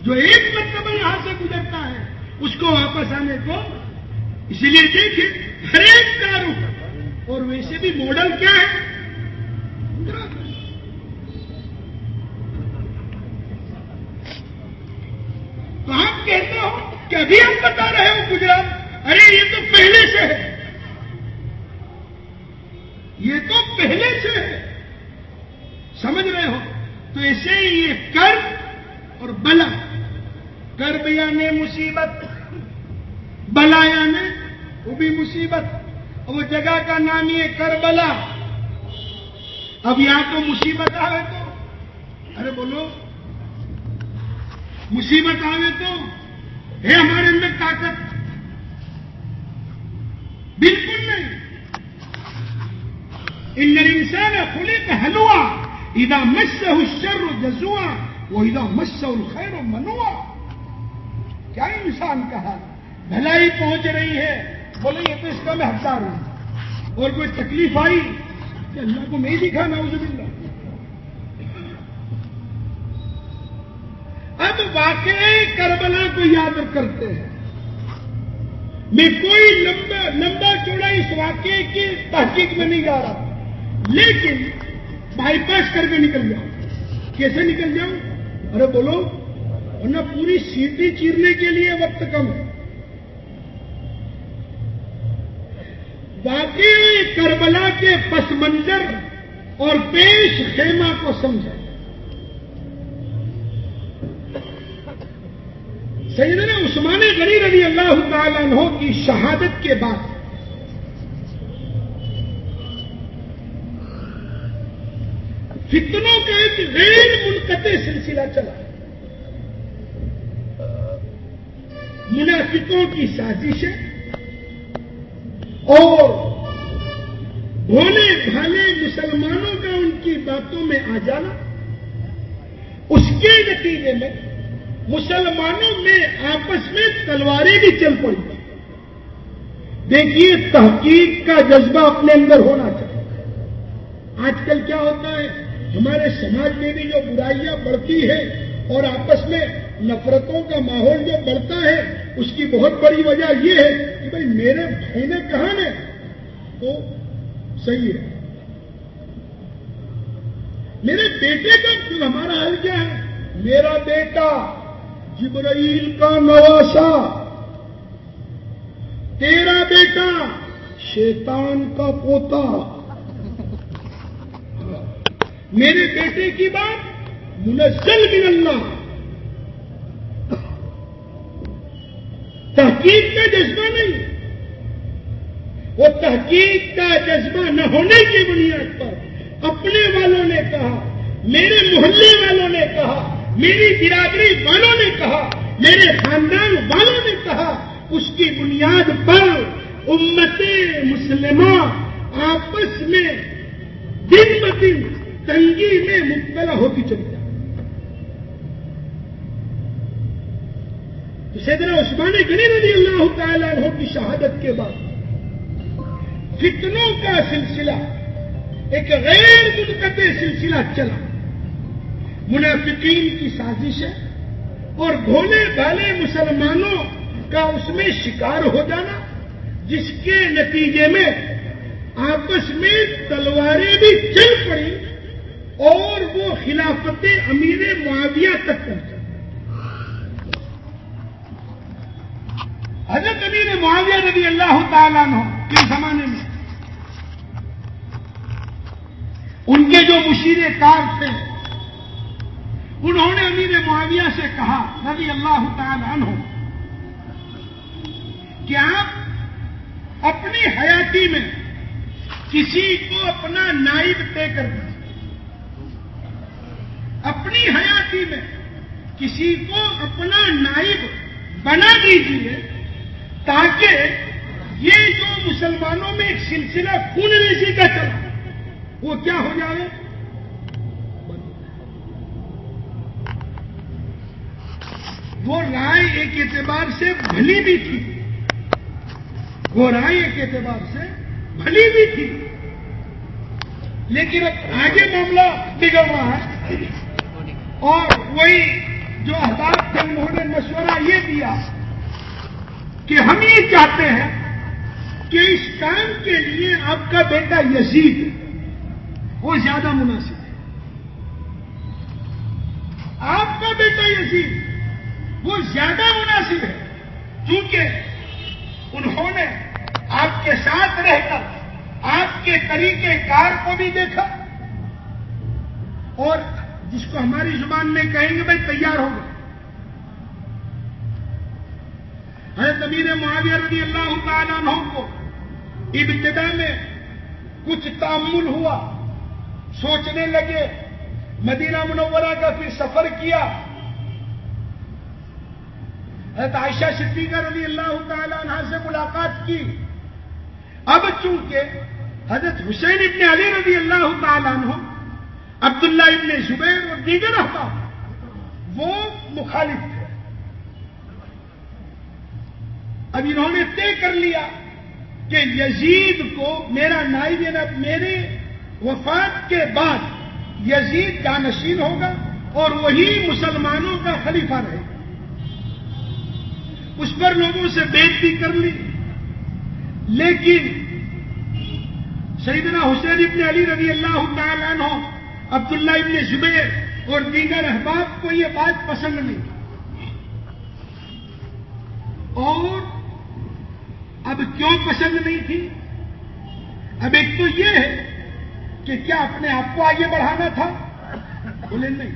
جو ایک مرتبہ یہاں سے گزرتا ہے اس کو واپس آنے کو۔ اسی لیے دیکھیں، ہر ایک کا اور ویسے بھی ماڈل کیا ہے؟ تو آپ کہتے ہو کہ ابھی ہم بتا رہے ہو گجرات۔ ارے، یہ تو پہلے سے ہے۔ یہ تو پہلے سے ہے۔ سمجھ رہے ہو؟ تو ایسے ہی یہ کر اور بلا۔ کر یعنی مصیبت بلا یعنی وہ بھی مصیبت۔ وہ جگہ کا نام یہ کربلا۔ اب یہاں تو مصیبت آئے تو۔ ارے بولو، مصیبت آئے تو۔ ہے ہمارے اندر طاقت۔ بالکل نہیں۔ ان انسان کھلے کا حلوا ادا مس الشر جزوا وہ ادا مس الخیر و منوا کیا انسان کہا بھلائی پہنچ رہی ہے۔ بولے یہ تو اس کا میں حقدار ہوں اور کوئی تکلیف آئی؟ کہ اللہ کو نہیں دکھا نوز باللہ۔ اب واقعی کربلا کو یاد کرتے ہیں۔ میں کوئی لمبا لمبا چوڑا اس واقعے کی تحقیق میں نہیں جا رہا۔ لیکن بائی پاس کر کے نکل جاؤں۔ کیسے نکل جاؤں؟ ارے بولو ورنہ پوری سیٹی چیرنے کے لیے وقت کم ہے۔ واقعی کربلا کے پس منظر اور پیش خیمہ کو سمجھا۔ سیدنا عثمان غنی رضی اللہ تعالیٰ عنہ کی شہادت کے بعد فتنوں کا ایک غیر منقطع سلسلہ چلا۔ منافقوں کی سازشیں اور بھولے بھالے مسلمانوں کا ان کی باتوں میں آ جانا، اس کے نتیجے میں مسلمانوں میں آپس میں تلواریں بھی چل پڑی دیکھیے، تحقیق کا جذبہ اپنے اندر ہونا چاہیے۔ آج کل کیا ہوتا ہے، ہمارے سماج میں بھی جو برائیاں بڑھتی ہیں اور آپس میں نفرتوں کا ماحول جو بڑھتا ہے، اس کی بہت بڑی وجہ یہ ہے کہ بھائی میرے بھائی نے کہا نا تو صحیح ہے۔ میرے بیٹے کا ہمارا حل کیا ہے؟ میرا بیٹا جبرائیل کا نواسا۔ تیرا بیٹا شیطان کا پوتا۔ میرے بیٹے کی بات منزل من اللہ۔ تحقیق کا جذبہ نہیں۔ وہ تحقیق کا جذبہ نہ ہونے کی بنیاد پر اپنے والوں نے کہا، میرے محلے والوں نے کہا، میری برادری والوں نے کہا، میرے خاندان والوں نے کہا، اس کی بنیاد پر امت مسلمہ آپس میں دن بدن تنگی میں مبتلا ہوتی چلی۔ جائے سیدنا عثمان غنی رضی اللہ تعالیٰ عنہ کی شہادت کے بعد فتنوں کا سلسلہ، ایک غیر منقطع سلسلہ چلا۔ منافقین کی سازش ہے اور بھولے بھالے مسلمانوں کا اس میں شکار ہو جانا، جس کے نتیجے میں آپس میں تلواریں بھی چل پڑی اور وہ خلافت امیر معاویہ تک پہنچا حضرت امیر معاویہ رضی اللہ تعالیٰ عنہ کے زمانے میں ان کے جو مشیر کار تھے، انہوں نے امیر معاویہ سے کہا، رضی اللہ تعالی عنہ، کہ آپ اپنی حیاتی میں کسی کو اپنا نائب طے کر دیجیے اپنی حیاتی میں کسی کو اپنا نائب بنا دیجیے تاکہ یہ جو مسلمانوں میں ایک سلسلہ خون ریزی کا چلا، وہ کیا ہو جائے؟ وہ رائے ایک اعتبار سے بھلی بھی تھی۔ وہ رائے ایک اعتبار سے بھلی بھی تھی۔ لیکن اب آگے معاملہ بگڑ رہا ہے۔ اور وہی جو احباب تھے انہوں نے مشورہ یہ دیا کہ ہم یہ چاہتے ہیں کہ اس کام کے لیے آپ کا بیٹا یزید وہ زیادہ مناسب ہے۔ آپ کا بیٹا یزید وہ زیادہ مناسب ہے کیونکہ انہوں نے آپ کے ساتھ رہ کر آپ کے طریقے کار کو بھی دیکھا اور جس کو ہماری زبان میں کہیں گے، بھائی تیار ہو گئے۔ حضرت امیر معاویہ رضی اللہ تعالیٰ عنہ کو ابتدا میں کچھ تعمل ہوا، سوچنے لگے، مدینہ منورہ کا پھر سفر کیا۔ حضرت عائشہ صدیقہ رضی اللہ تعالی عنہ سے ملاقات کی۔ اب چونکہ حضرت حسین ابن علی رضی اللہ تعالیٰ عنہ، عبداللہ ابن زبیر اور دیگر احباب، وہ مخالف تھے۔ اب انہوں نے طے کر لیا کہ یزید کو میرا نائب نب میرے وفات کے بعد یزید جانشین ہوگا اور وہی مسلمانوں کا خلیفہ رہے گا۔ اس پر لوگوں سے بیت بھی کر لی۔ لیکن سیدنا حسین ابن علی رضی اللہ تعالیٰ عنہ، عبداللہ ابن زبیر اور دیگر احباب کو یہ بات پسند نہیں۔ اور اب کیوں پسند نہیں تھی اب ایک تو یہ ہے کہ کیا اپنے آپ کو آگے بڑھانا تھا؟ بولے نہیں۔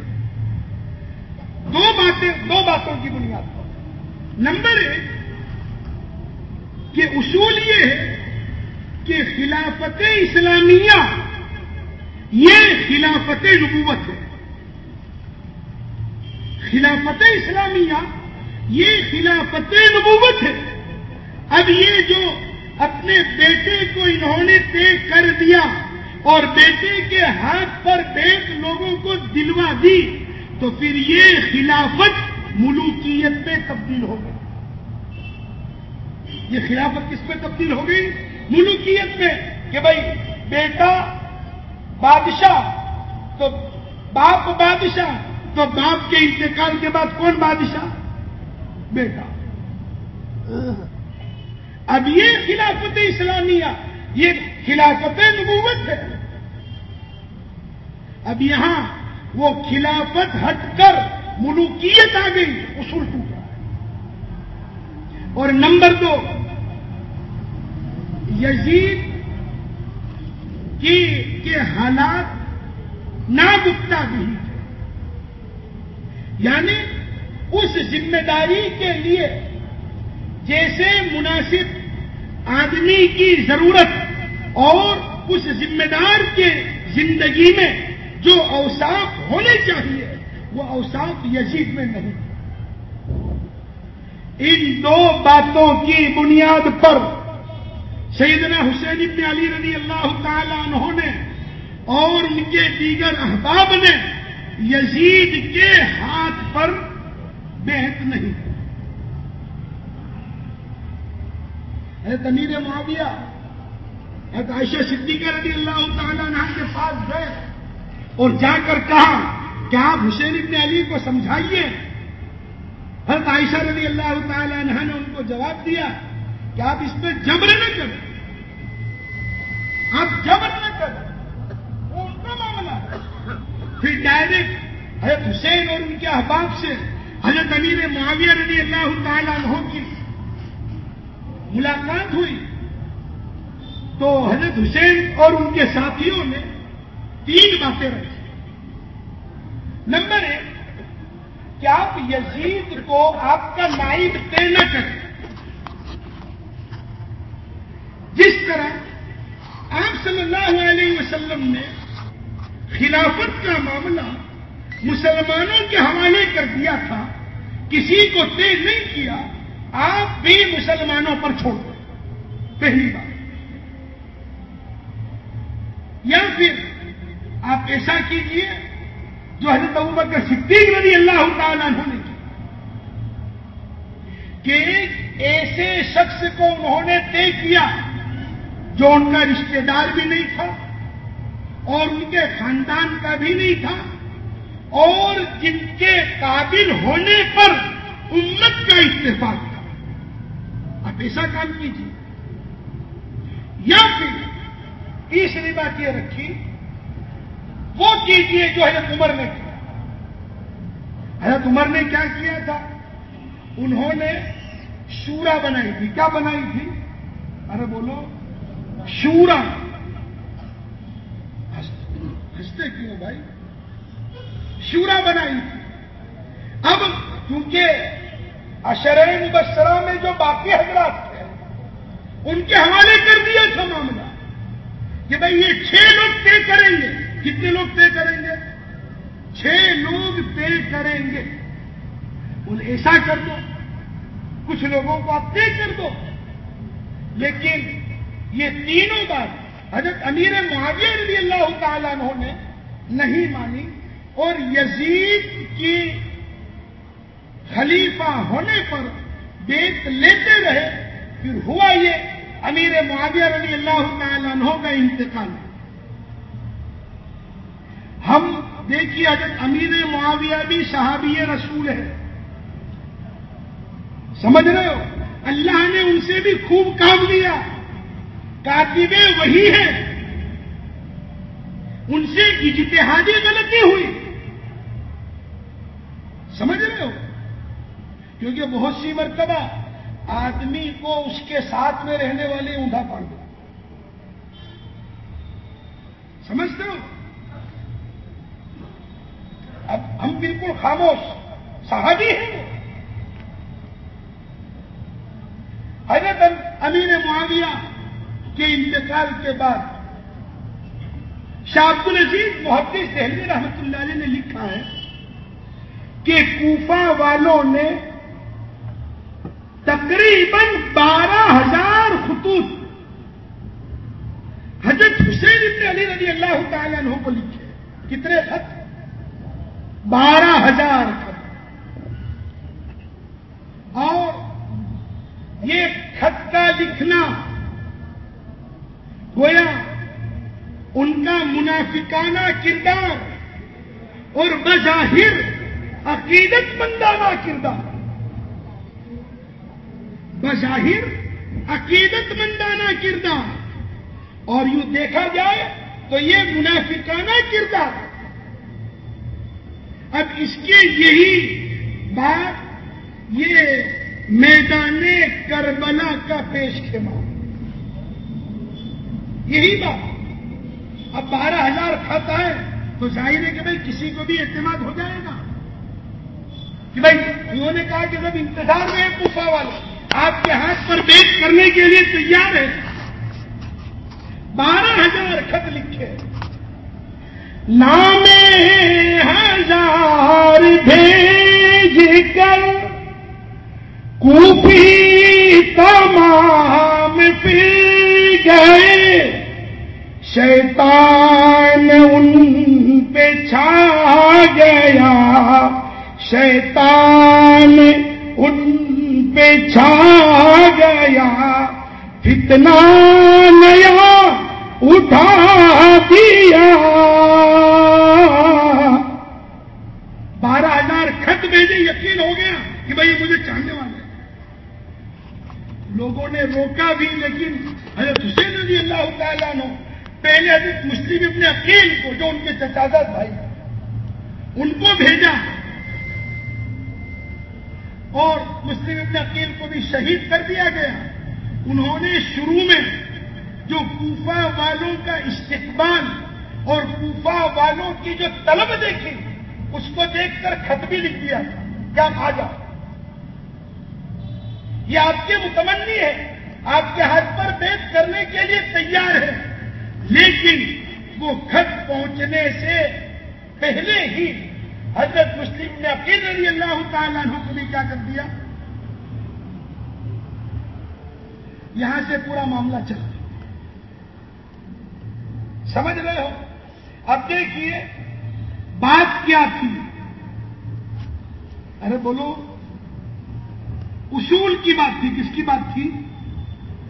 دو باتیں، دو باتوں کی بنیاد پر۔ نمبر ایک، کہ اصول یہ ہے کہ خلافت اسلامیہ، یہ خلافت نبوت ہے۔ خلافت اسلامیہ، یہ خلافت نبوت ہے۔ اب یہ جو اپنے بیٹے کو انہوں نے طے کر دیا اور بیٹے کے ہاتھ پر بیٹ لوگوں کو دلوا دی، تو پھر یہ خلافت ملوکیت میں تبدیل ہو گئی۔ یہ خلافت کس میں تبدیل ہو گئی؟ ملوکیت میں کہ بھائی بیٹا بادشاہ، تو باپ بادشاہ، تو باپ کے انتقال کے بعد کون بادشاہ؟ بیٹا۔ اب یہ خلافت اسلامیہ، یہ خلافت نبوت ہے۔ اب یہاں وہ خلافت ہٹ کر ملوکیت آ گئی، اصول ٹوٹا۔ اور نمبر دو، یزید کی کے حالات ناگپتا بھی یعنی اس ذمہ داری کے لیے جیسے مناسب آدمی کی ضرورت اور اس ذمہ دار کے زندگی میں جو اوساف ہونے چاہیے، وہ اوساف یزید میں نہیں۔ ان دو باتوں کی بنیاد پر سیدنا حسین ابن علی رضی اللہ تعالی عنہ نے اور ان کے دیگر احباب نے یزید کے ہاتھ پر بہت نہیں۔ حضرت امیر معاویہ، حضرت عائشہ صدیقہ رضی اللہ تعالیٰ عنہ کے پاس گئے اور جا کر کہا کہ آپ حسین ابن علی کو سمجھائیے۔ حضرت عائشہ رضی اللہ تعالیٰ عنہ نے ان کو جواب دیا کہ آپ اس پہ جبر نہ کریں۔ آپ جبر نہ کریں۔ وہ ان کا معاملہ پھر ڈائریکٹ حضرت حسین اور ان کے احباب سے حضرت امیر معاویہ رضی اللہ تعالیٰ عنہ کی ملاقات ہوئی۔ تو حضرت حسین اور ان کے ساتھیوں نے تین باتیں رکھی۔ نمبر ایک، کہ آپ یزید کو آپ کا نائب طے نہ کریں۔ جس طرح آپ صلی اللہ علیہ وسلم نے خلافت کا معاملہ مسلمانوں کے حوالے کر دیا تھا، کسی کو طے نہیں کیا آپ بھی مسلمانوں پر چھوڑ دیں۔ پہلی بات۔ یا پھر آپ ایسا کیجیے جو حضرت ابوبکر صدیق رضی اللہ تعالیٰ عنہ نے کی کہ ایک ایسے شخص کو انہوں نے طے کیا جو ان کا رشتہ دار بھی نہیں تھا اور ان کے خاندان کا بھی نہیں تھا اور جن کے قابل ہونے پر امت کا اتفاق ایسا کام کیجیے۔ یا پھر تیسری بات یہ رکھی وہ کیجیے جو حضرت عمر نے کیا۔ حضرت عمر نے کیا کیا تھا؟ انہوں نے شورا بنائی تھی۔ کیا بنائی تھی؟ ارے بولو، شورا۔ ہنستے کیوں بھائی؟ شورا بنائی تھی۔ اب کیونکہ اشرین مبشرہ میں جو باقی حضرات تھے، ان کے حوالے کر دیا تھا معاملہ۔ کہ بھائی یہ چھ لوگ طے کریں گے۔ کتنے لوگ طے کریں گے؟ چھ لوگ طے کریں گے۔ ان ایسا کر دو۔ کچھ لوگوں کو آپ طے کر دو۔ لیکن یہ تینوں بات حضرت امیر معاویہ رضی اللہ تعالیٰ نے نہیں مانی اور یزید کی خلیفہ ہونے پر بیت لیتے رہے، پھر ہوا یہ امیر معاویہ رضی اللہ تعالیٰ عنہ کا انتقال۔ ہم دیکھیے حضرت امیر معاویہ بھی صحابی رسول ہے سمجھ رہے ہو؟ اللہ نے ان سے بھی خوب کام لیا۔ کاتبیں وہی ہیں۔ ان سے اجتہادی غلطی ہوئی۔ سمجھ رہے ہو؟ کیونکہ بہت سی مرتبہ آدمی کو اس کے ساتھ میں رہنے والے اونھا پڑ دو سمجھتے ہو؟ اب ہم بالکل خاموش، صحابی ہیں حضرت امیر معاویہ کے انتقال کے بعد شاہ عبد العزیز محدث دہلی رحمت اللہ علیہ نے لکھا ہے کہ کوفہ والوں نے تقریباً بارہ ہزار خطوط. حضرت حسین ابن علی رضی اللہ تعالیٰ عنہ کو لکھے. کتنے خط؟ بارہ ہزار خط. اور یہ خط کا لکھنا گویا ان کا منافقانہ کردار اور بظاہر عقیدت مندانہ کردار. بظاہر عقیدت مندانہ کردار۔ اور یوں دیکھا جائے تو یہ منافقانہ کردار۔ اب اس کے یہی بات یہ میدان کربلا کا پیش خیمہ یہی بات۔ اب بارہ ہزار خط آئے تو ظاہر ہے کہ بھائی کسی کو بھی اعتماد ہو جائے گا۔ کہ بھائی انہوں نے کہا کہ جب انتظار میں ہے کوفا والے۔ آپ کے ہاتھ پر بیچ کرنے کے لیے تیار ہے بارہ ہزار خط لکھے۔ نام ہزار بھیج کر کوفی تمام پی گئے۔ شیطان ان پہ چھا گیا۔ شیطان ان پہ چھا گیا فتنا نیا اٹھا دیا۔ بارہ ہزار خط بھیجے یقین ہو گیا کہ بھائی مجھے چاہنے والے لوگوں نے روکا بھی، لیکن حضرت حسین رضی اللہ تعالیٰ نے پہلے حضرت مسلم اپنے عقیل کو، جو ان کے چچازاد بھائی، ان کو بھیجا۔ اور مسلم ابن عقیل کو بھی شہید کر دیا گیا۔ انہوں نے شروع میں جو کوفہ والوں کا استقبال اور کوفہ والوں کی جو طلب دیکھی، اس کو دیکھ کر خط بھی لکھ دیا کیا آ جاؤ یہ آپ کے متمنی ہے۔ آپ کے ہاتھ پر بیت کرنے کے لیے تیار ہے۔ لیکن وہ خط پہنچنے سے پہلے ہی حضرت مسلم نے عقید رضی اللہ تعالیٰ عنہ کو بھی کیا کر دیا؟ یہاں سے پورا معاملہ چل سمجھ رہے ہو؟ اب دیکھیے، بات کیا تھی؟ ارے بولو، اصول کی بات تھی، کس کی بات تھی؟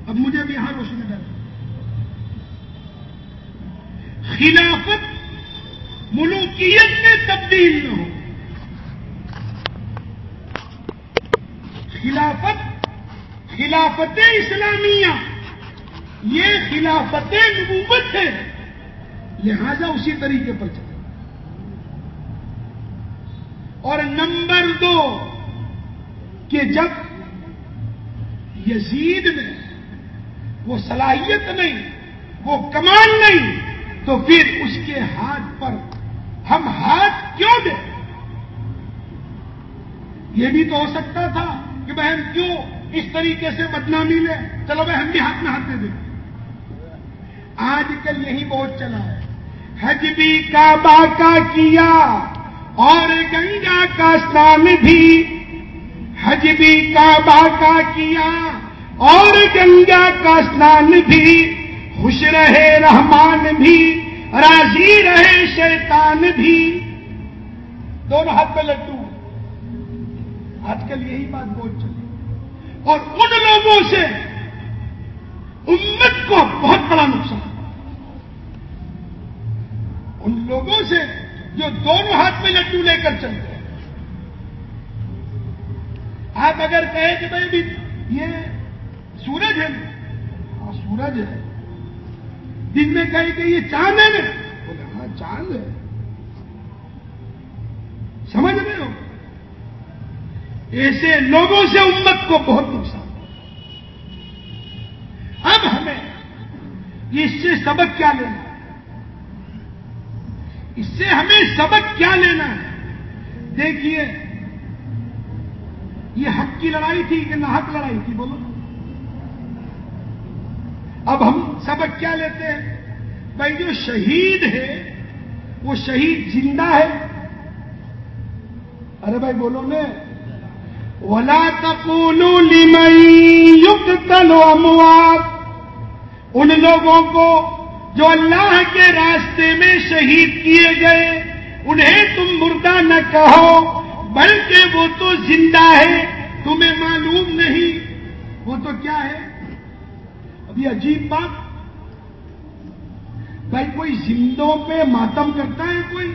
اب مجھے بھی یہاں روشنی ڈال خلافت ملوکیت میں تبدیل نہ ہو۔ خلافت خلافت اسلامیہ، یہ خلافت نبوت ہے۔ لہذا اسی طریقے پر چلے اور نمبر دو، کہ جب یزید میں وہ صلاحیت نہیں، وہ کمان نہیں، تو پھر اس کے ہاتھ پر ہم ہاتھ کیوں دیں؟ یہ بھی تو ہو سکتا تھا کہ بہن کیوں اس طریقے سے بدنامی لے؟ چلو بھائی ہم بھی ہاتھ میں ہاتھ دے دیں۔ آج کل یہی بہت چلا ہے۔ حج بھی کعبہ کا کیا اور گنگا کا اسنان بھی۔ حج بھی کعبہ کا کیا اور گنگا کا اسنان بھی۔ خوش رہے رحمان بھی۔ راضی رہے شیطان بھی۔ دونوں ہاتھ پہ لڈو آج کل یہی بات بہت چلی اور ان لوگوں سے امت کو بہت بڑا نقصان۔ ان لوگوں سے جو دونوں ہاتھ میں لڈو لے کر چلتے ہیں۔ آپ اگر کہیں کہ بھائی بھی یہ سورج ہے۔ ہاں، سورج ہے۔ دن میں کہیں کہ یہ چاند ہے نا ہاں چاند ہے۔ سمجھ رہے ہو؟ ایسے لوگوں سے امت کو بہت نقصان۔ اب ہمیں اس سے سبق کیا لینا ہے؟ اس سے ہمیں سبق کیا لینا ہے؟ دیکھیے، یہ حق کی لڑائی تھی کہ نہ حق لڑائی تھی؟ بولو۔ اب ہم سبق کیا لیتے ہیں؟ بھائی جو شہید ہے، وہ شہید زندہ ہے؟ ارے بھائی بولو نے ولا تقولوا لمن يقتل اموات ان لوگوں کو جو اللہ کے راستے میں شہید کیے گئے، انہیں تم مردہ نہ کہو، بلکہ وہ تو زندہ ہے۔ تمہیں معلوم نہیں۔ وہ تو کیا ہے؟ ابھی عجیب بات۔ بھائی کوئی زندوں پہ ماتم کرتا ہے کوئی؟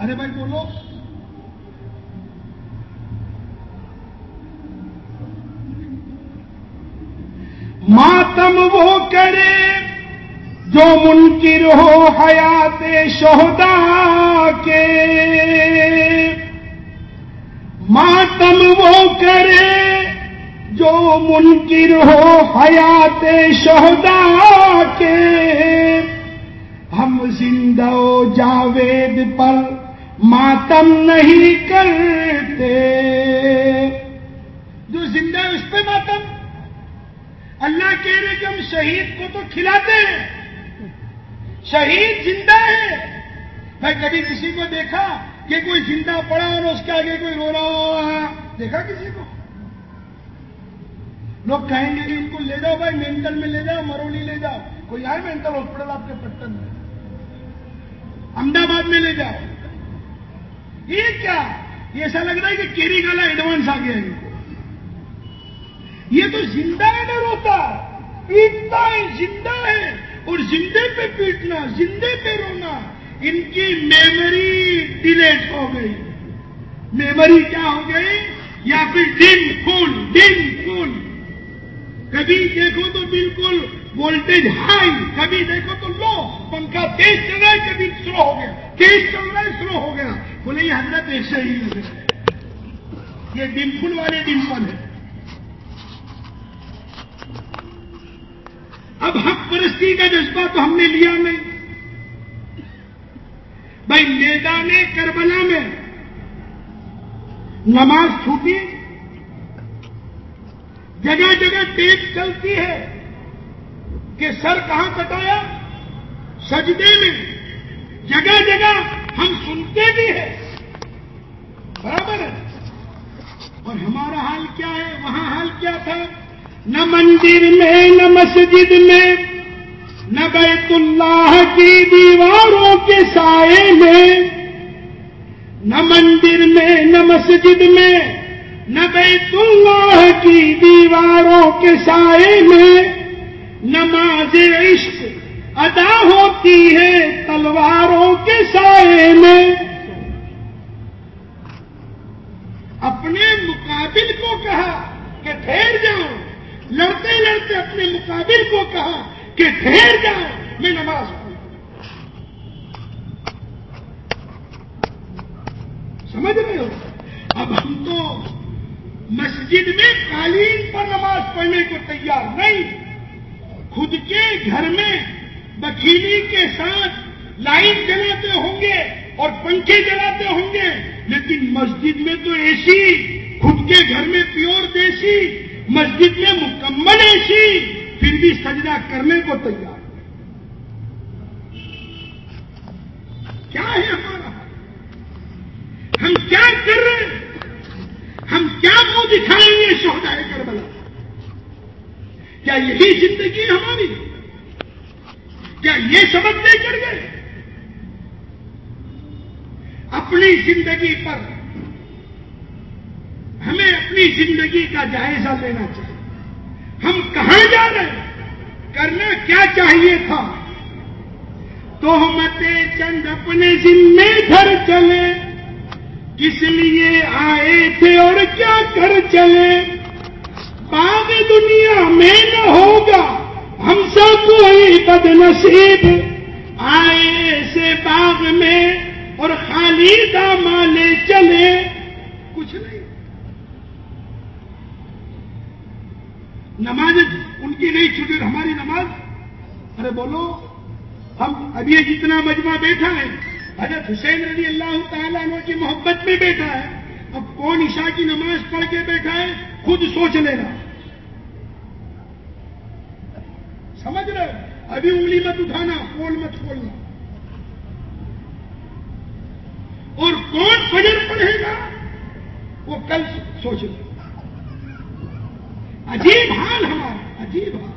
ارے بھائی بولو۔ ماتم وہ کرے جو منکر ہو حیات شہدا کے۔ ماتم وہ کرے جو منکر ہو حیات شہدا کے، ہم زندہ جاوید پر ماتم نہیں کرتے۔ جو زندہ ہے اس پہ ماتم۔ اللہ کہہ رہے کہ ہم شہید کو تو کھلاتے ہیں۔ شہید زندہ ہے۔ میں کبھی کسی کو دیکھا کہ کوئی زندہ پڑا اور اس کے آگے کوئی رو رہا ہو۔ دیکھا کسی کو؟ لوگ کہیں گے کہ ان کو لے جاؤ بھائی مینٹل میں لے جاؤ مرولی لے جاؤ۔ کوئی آئے مینٹل ہاسپٹل آپ کے پٹن میں؟ احمد آباد میں لے جاؤ۔ یہ کیا؟ ایسا لگ رہا ہے کہ کیری گالا ایڈوانس آ گیا ہے یہ تو زندہ ہے نہ روتا۔ پیٹتا ہے زندہ ہے۔ اور زندے پہ پیٹنا، زندے پہ رونا، ان کی میموری ڈیلیٹ ہو گئی۔ میموری کیا ہو گئی؟ یا پھر ڈن فل ڈن فل کبھی دیکھو تو بالکل وولٹیج ہائی کبھی دیکھو تو لو پنکھا تیز چل رہا ہے، کبھی سلو ہو گیا۔ تیز چل رہا ہے سلو ہو گیا۔ بولے یہ حضرت ایسے ہی یہ ڈمفل والے ڈمپل ہے۔ اب حق پرستی کا جذبہ تو ہم نے لیا نہیں بھائی میدان کربلا میں نماز چھوٹی جگہ جگہ ٹیپ چلتی ہے کہ سر کہاں کٹایا؟ سجدے میں۔ جگہ جگہ ہم سنتے بھی ہیں۔ برابر ہے۔ اور ہمارا حال کیا ہے؟ وہاں حال کیا تھا؟ نہ مندر میں، نہ مسجد میں، نہ بیت اللہ کی دیواروں کے سائے میں، نہ مندر میں، نہ مسجد میں نہ بیت اللہ کی دیواروں کے سائے میں نماز عشق ادا ہوتی ہے تلواروں کے سائے میں۔ اپنے مقابل کو کہا کہ ٹھہر جاؤ۔ لڑتے لڑتے اپنے مقابل کو کہا کہ ٹھہر جاؤ، میں نماز پڑھوں۔ سمجھ رہے ہو؟ اب ہم تو مسجد میں قالین پر نماز پڑھنے کو تیار نہیں، خود کے گھر میں بکیلی کے ساتھ لائٹ جلاتے ہوں گے اور پنکھے جلاتے ہوں گے، لیکن مسجد میں تو ایسی، خود کے گھر میں پیور دیسی، مسجد میں مکمل ایسی، پھر بھی سجدہ کرنے کو تیار۔ کیا ہے ہمارا؟ ہم کیا کر رہے ہیں؟ ہم کیا منہ دکھائیں گے شہدا کربلا؟ کیا یہی زندگی ہماری کیا یہ سبق دے کر گئے؟ اپنی زندگی پر ہمیں اپنی زندگی کا جائزہ لینا چاہیے۔ ہم کہاں جا رہے ہیں؟ کرنا کیا چاہیے تھا؟ تو چند اپنے ذمے گھر چلے۔ کس لیے آئے تھے اور کیا کر چلے؟ باغ دنیا میں نہ ہوگا، ہم سب کوئی بد نصیب آئے ایسے باغ میں اور خالی مالے چلے۔ کچھ نہیں۔ نماز جی، ان کی نہیں چھوٹی ہماری نماز۔ ارے بولو، ہم ابھی جتنا مجمع بیٹھا ہے حضرت حسین رضی اللہ تعالیٰ عنہ کی محبت میں بیٹھا ہے۔ اب کون عشاء کی نماز پڑھ کے بیٹھا ہے؟ خود سوچ لینا۔ سمجھ رہے ابھی انگلی مت اٹھانا کون مت کھولنا۔ اور کون فجر پڑھے گا؟ وہ کل سوچ لے۔ عجیب حال ہمارا، عجیب حال۔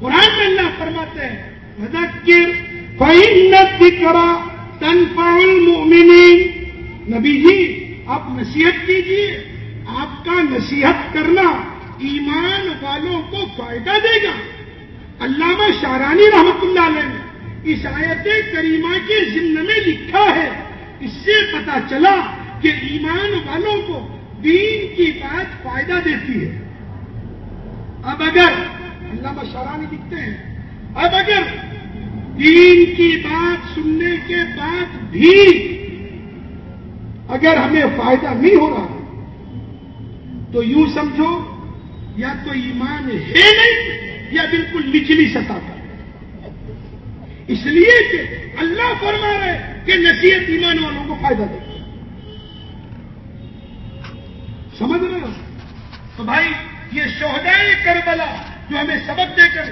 قرآن میں اللہ فرماتے ہیں مذکر فعینت کرا تن المؤمنین نبی جی آپ نصیحت کیجیے آپ کا نصیحت کرنا ایمان والوں کو فائدہ دے گا۔ علامہ شارانی رحمت اللہ علیہ نے اس آیت کریمہ کے ذمن میں لکھا ہے۔ اس سے پتا چلا کہ ایمان والوں کو دین کی بات فائدہ دیتی ہے۔ اب اگر، علامہ شارانی لکھتے ہیں، اب اگر دین کی بات سننے کے بعد بھی اگر ہمیں فائدہ نہیں ہو رہا تو یوں سمجھو، یا تو ایمان ہے نہیں، یا بالکل نچلی سطح پر۔ اس لیے کہ اللہ فرما رہے کہ نصیحت ایمان والوں کو فائدہ دے۔ سمجھ رہے ہو؟ تو بھائی، یہ شہدائے کربلا جو ہمیں سبق دے کر،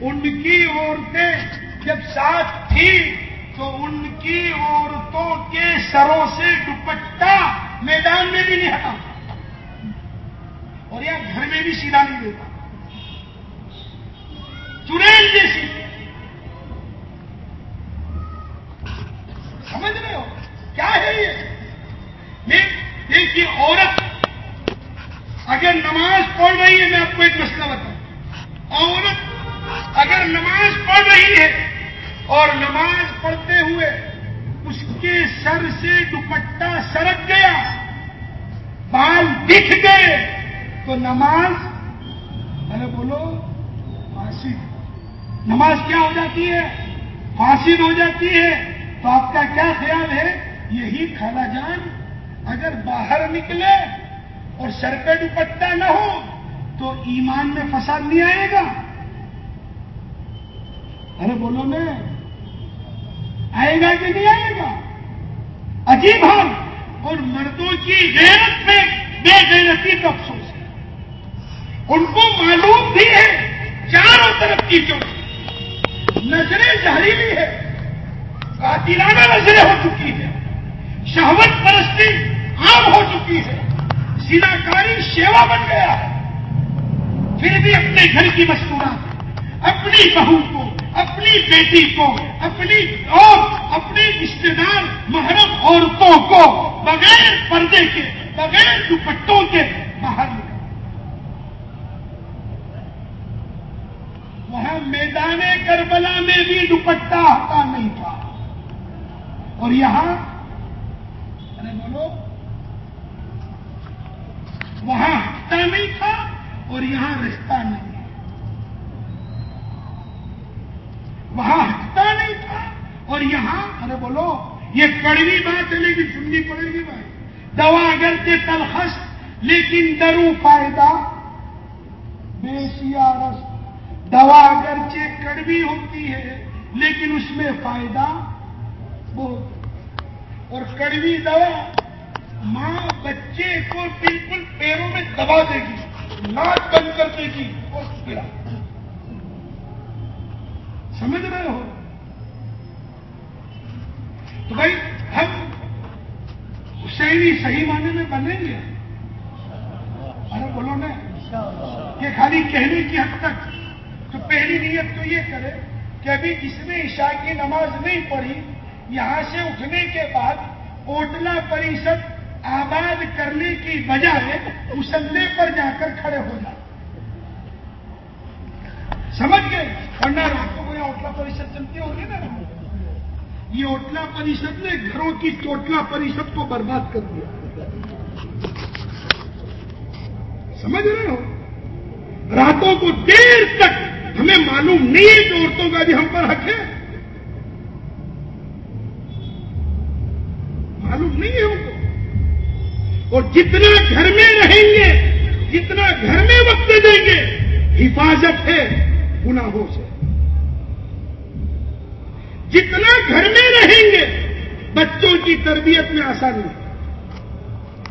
ان کی عورتیں جب ساتھ تھی تو ان کی عورتوں کے سروں سے دوپٹہ میدان میں بھی نہیں ہٹا۔ اور یہ گھر میں بھی سیدھا نہیں دیتا۔ چڑیل جیسی۔ سمجھ رہے ہو؟ کیا ہے یہ؟ دیکھیے عورت، اگر نماز پڑھ رہی ہے، میں آپ کو ایک مسئلہ بتاؤں۔ عورت اگر نماز پڑھ رہی ہے اور نماز پڑھتے ہوئے اس کے سر سے دوپٹہ سرک گیا۔ بال دکھ گئے۔ تو نماز؟ ارے بولو، فاسد۔ نماز کیا ہو جاتی ہے؟ فاسد ہو جاتی ہے۔ تو آپ کا کیا خیال ہے؟ یہی کھالا جان اگر باہر نکلے اور سر پہ دوپٹہ نہ ہو تو ایمان میں فساد نہیں آئے گا۔ ارے بولو میں آئے گا کہ نہیں آئے گا؟ عجیب حال۔ اور مردوں کی غیرت میں بے غیرتی کا افسوس ہے۔ ان کو معلوم بھی ہے، چاروں طرف کی۔ جو نظریں زہریلی ہے قاتلانہ نظریں ہو چکی ہے شہوت پرستی عام ہو چکی ہے۔ سینا سیوا بن گیا ہے۔ پھر بھی اپنے گھر کی مستورات، اپنی بہو کو اپنی بیٹی کو اپنی اور اپنی رشتے دار محرم عورتوں کو بغیر پردے کے، بغیر دوپٹوں کے باہر نکل وہاں میدان کربلا میں بھی دوپٹہ ہٹا نہیں تھا۔ اور یہاں، ارے بولو، وہاں ہٹتا نہیں تھا اور یہاں رہتا نہیں۔ وہاں ہٹتا نہیں تھا۔ اور یہاں، ارے بولو، یہ کڑوی بات ہے، لیکن سننی پڑے گی بھائی۔ دوا اگر کے تلخص، لیکن درو فائدہ۔ بے رس دوا اگرچہ کڑوی ہوتی ہے، لیکن اس میں فائدہ بہت اور کڑوی دوا ماں بچے کو بالکل پیروں میں دبا دے گی، ناک بند کر دے گی اور گرا۔ سمجھ رہے ہو؟ تو بھائی ہم حسینی صحیح معنی میں بنیں گے؟ ارے بولو نا، کہ خالی کہنے کی حد تک تو پہلی نیت تو یہ کرے کہ ابھی جس نے عشاء کی نماز نہیں پڑھی، یہاں سے اٹھنے کے بعد اوٹلا پریشد آباد کرنے کی بجائے مسلے پر جا کر کھڑے ہو جائے سمجھ گئے؟ ورنہ راتوں اوٹلا پریشد چلتی ہوگی نا یہ اوٹلا پریشد نے گھروں کی چوٹلا پریشد کو برباد کر دیا سمجھ رہے ہو راتوں کو دیر تک ہمیں معلوم نہیں ہے کہ عورتوں کا بھی ہم پر حق ہے معلوم نہیں ہے ان کو اور جتنا گھر میں رہیں گے جتنا گھر میں وقت دیں گے حفاظت ہے گناہوں سے جتنا گھر میں رہیں گے، بچوں کی تربیت میں آسانی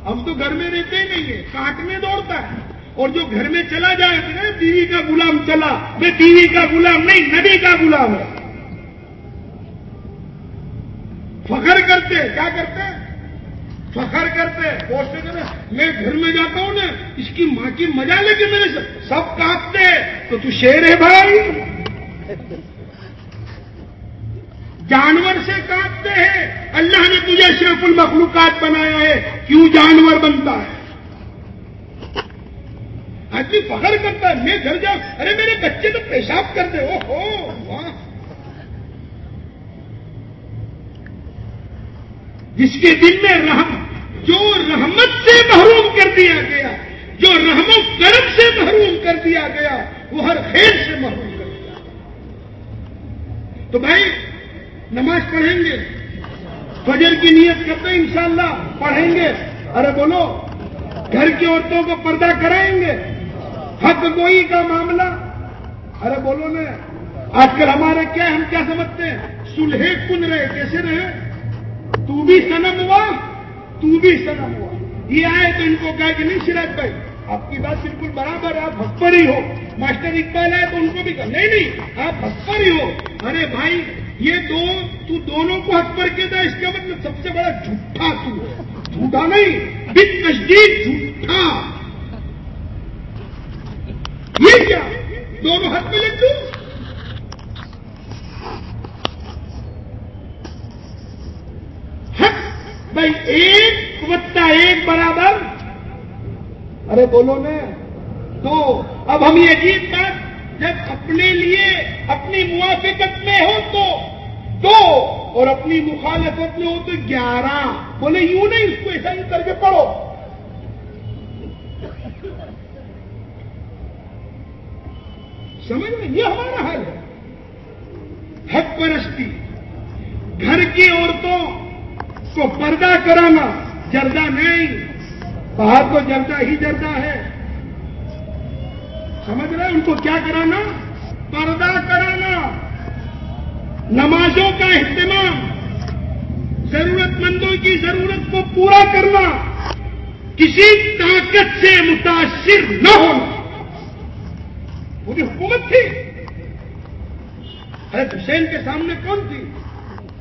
ہم تو گھر میں رہتے ہی نہیں ہیں کاٹ میں دوڑتا ہے۔ اور جو گھر میں چلا جائے نا بیوی کا غلام چلا، میں بیوی کا غلام نہیں، نبی کا غلام ہے۔ فخر کرتے کیا کرتے فخر کرتے پوچھتے کرے میں گھر میں جاتا ہوں نا، اس کی ماں کی مزہ لے کے میرے سب کاٹتے تو تو شیر ہے بھائی۔ جانور سے کاٹتے ہیں۔ اللہ نے تجھے شرف المخلوقات بنایا ہے۔ کیوں جانور بنتا ہے؟ آدمی فخر کرتا ہے، میں گھر جاؤں۔ ارے میرے بچے تو پیشاب کرتے او ہو واہ۔ جس کے دل میں رحم، جو رحمت سے محروم کر دیا گیا، جو رحم و کرم سے محروم کر دیا گیا، وہ ہر خیر سے محروم کر دیا تو بھائی نماز پڑھیں گے۔ فجر کی نیت کرتے ہیں انشاءاللہ، پڑھیں گے۔ ارے بولو، گھر کی عورتوں کو پردہ کرائیں گے؟ حق گوئی کا معاملہ۔ ارے بولو نا، آج کل ہمارے کیا ہم کیا سمجھتے ہیں؟ سلحے کن رہے، کیسے رہے؟ تو بھی سنم ہوا، تو بھی سنم ہوا۔ یہ آئے تو ان کو کہا کہ نہیں سراج بھائی۔ آپ کی بات بالکل برابر آپ حق پر ہی ہو۔ ماسٹر اقبال آئے تو ان کو بھی کہا نہیں نہیں، آپ حق پر ہی ہو۔ ارے بھائی، یہ دو، تو دونوں کو حق پر کہتا ہے اس کا مطلب سب سے بڑا جھوٹا تو جھوٹا نہیں بن نزدیک جھوٹا۔ یہ کیا؟ دونوں ہاتھ میں لگ دوں بھائی، ایک وتا ایک برابر۔ ارے بولو نا دو اب ہم یہ عجیب بات جب اپنے لیے اپنی موافقت میں ہو تو دو اور اپنی مخالفت میں ہو تو گیارہ۔ بولے یوں نہیں، اس کو ایسا ہی کر کے پڑھو۔ سمجھ میں یہ ہمارا حل ہے۔ حق پرستی۔ گھر کی عورتوں کو پردہ کرانا، جردہ نہیں۔ باہر تو جردہ ہی جردہ ہے۔ سمجھ رہے ان کو کیا کرانا؟ پردہ کرانا۔ نمازوں کا اہتمام۔ ضرورت مندوں کی ضرورت کو پورا کرنا۔ کسی طاقت سے متاثر نہ ہونا۔ وہ بھی حکومت تھی۔ ارے حسین کے سامنے کون تھی؟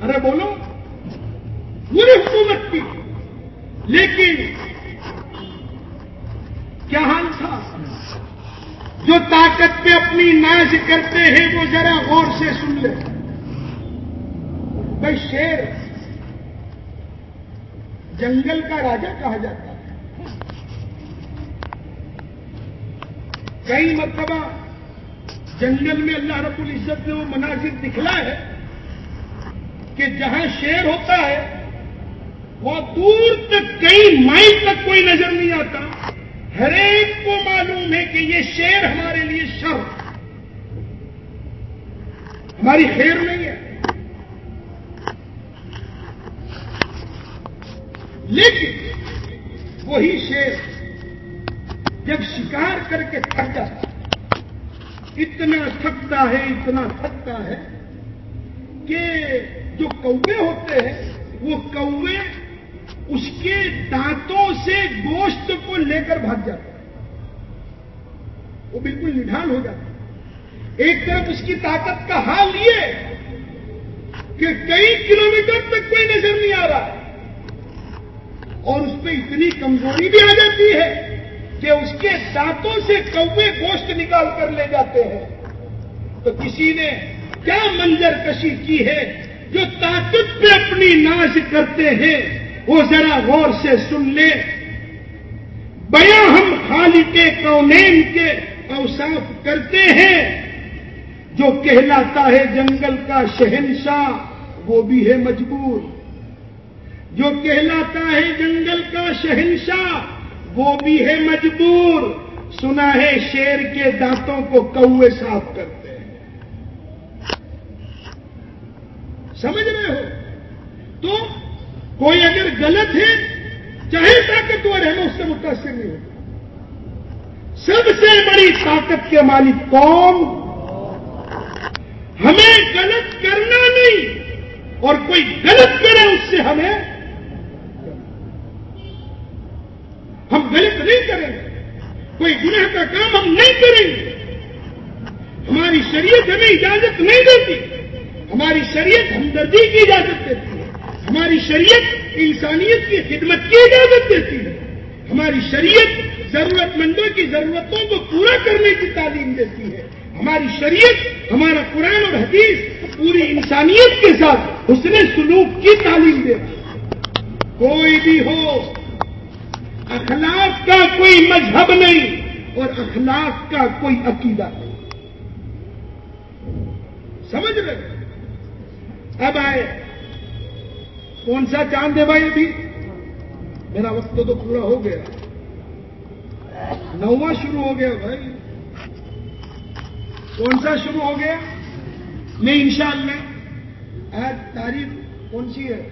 ارے بولو۔ وہ بھی حکومت تھی۔ لیکن کیا حال تھا؟ جو طاقت پہ اپنی ناز کرتے ہیں، وہ ذرا غور سے سن لے بھائی، شیر جنگل کا راجا کہا جاتا ہے۔ کئی مرتبہ جنگل میں اللہ رب العزت نے وہ مناظر دکھلا ہے کہ جہاں شیر ہوتا ہے وہ دور تک کئی مائل تک کوئی نظر نہیں آتا۔ ہر ایک کو معلوم ہے کہ یہ شیر ہمارے لیے شر ہماری خیر نہیں ہے۔ لیکن وہی شیر جب شکار کر کے تھک جاتا اتنا تھکتا ہے، اتنا تھکتا ہے کہ جو کوے ہوتے ہیں، وہ کوے اس کے دانتوں سے گوشت کو لے کر بھاگ جاتے ہیں وہ بالکل نڈھال ہو جاتا ایک طرف اس کی طاقت کا حال یہ کہ کئی کلومیٹر تک کوئی نظر نہیں آ رہا اور اس پہ اتنی کمزوری بھی آ جاتی ہے کہ اس کے دانتوں سے کوے گوشت نکال کر لے جاتے ہیں۔ تو کسی نے کیا منظر کشی کی ہے جو طاقت پہ اپنی ناش کرتے ہیں؟ وہ ذرا غور سے سن لے۔ بیا ہم خالق کونین کے اوصاف کرتے ہیں۔ جو کہلاتا ہے جنگل کا شہنشاہ، وہ بھی ہے مجبور۔ جو کہلاتا ہے جنگل کا شہنشاہ، وہ بھی ہے مجبور۔ سنا ہے شیر کے دانتوں کو کوے صاف کرتے ہیں۔ سمجھ رہے ہو؟ تو کوئی اگر غلط ہے، چاہے طاقتور ہے نا اس سے متاثر نہیں ہوتا سب سے بڑی طاقت کے مالک کون ہمیں غلط کرنا نہیں، اور کوئی غلط کرے اس سے ہمیں۔ ہم غلط نہیں کریں گے، کوئی گناہ کا کام ہم نہیں کریں گے۔ ہماری شریعت ہمیں اجازت نہیں دیتی، ہماری شریعت ہمدردی کی اجازت دیتی۔ ہماری شریعت انسانیت کی خدمت کی اجازت دیتی ہے۔ ہماری شریعت ضرورت مندوں کی ضرورتوں کو پورا کرنے کی تعلیم دیتی ہے۔ ہماری شریعت، ہمارا قرآن اور حدیث پوری انسانیت کے ساتھ حسن سلوک کی تعلیم دیتی ہے۔ کوئی بھی ہو اخلاق کا کوئی مذہب نہیں اور اخلاق کا کوئی عقیدہ نہیں۔ سمجھ رہے اب آئے۔ کون سا چاند ہے بھائی ابھی؟ میرا وقت تو پورا ہو گیا۔ نواں شروع ہو گیا بھائی۔ کون سا شروع ہو گیا؟ میں انشاءاللہ آج تاریخ کون سی ہے؟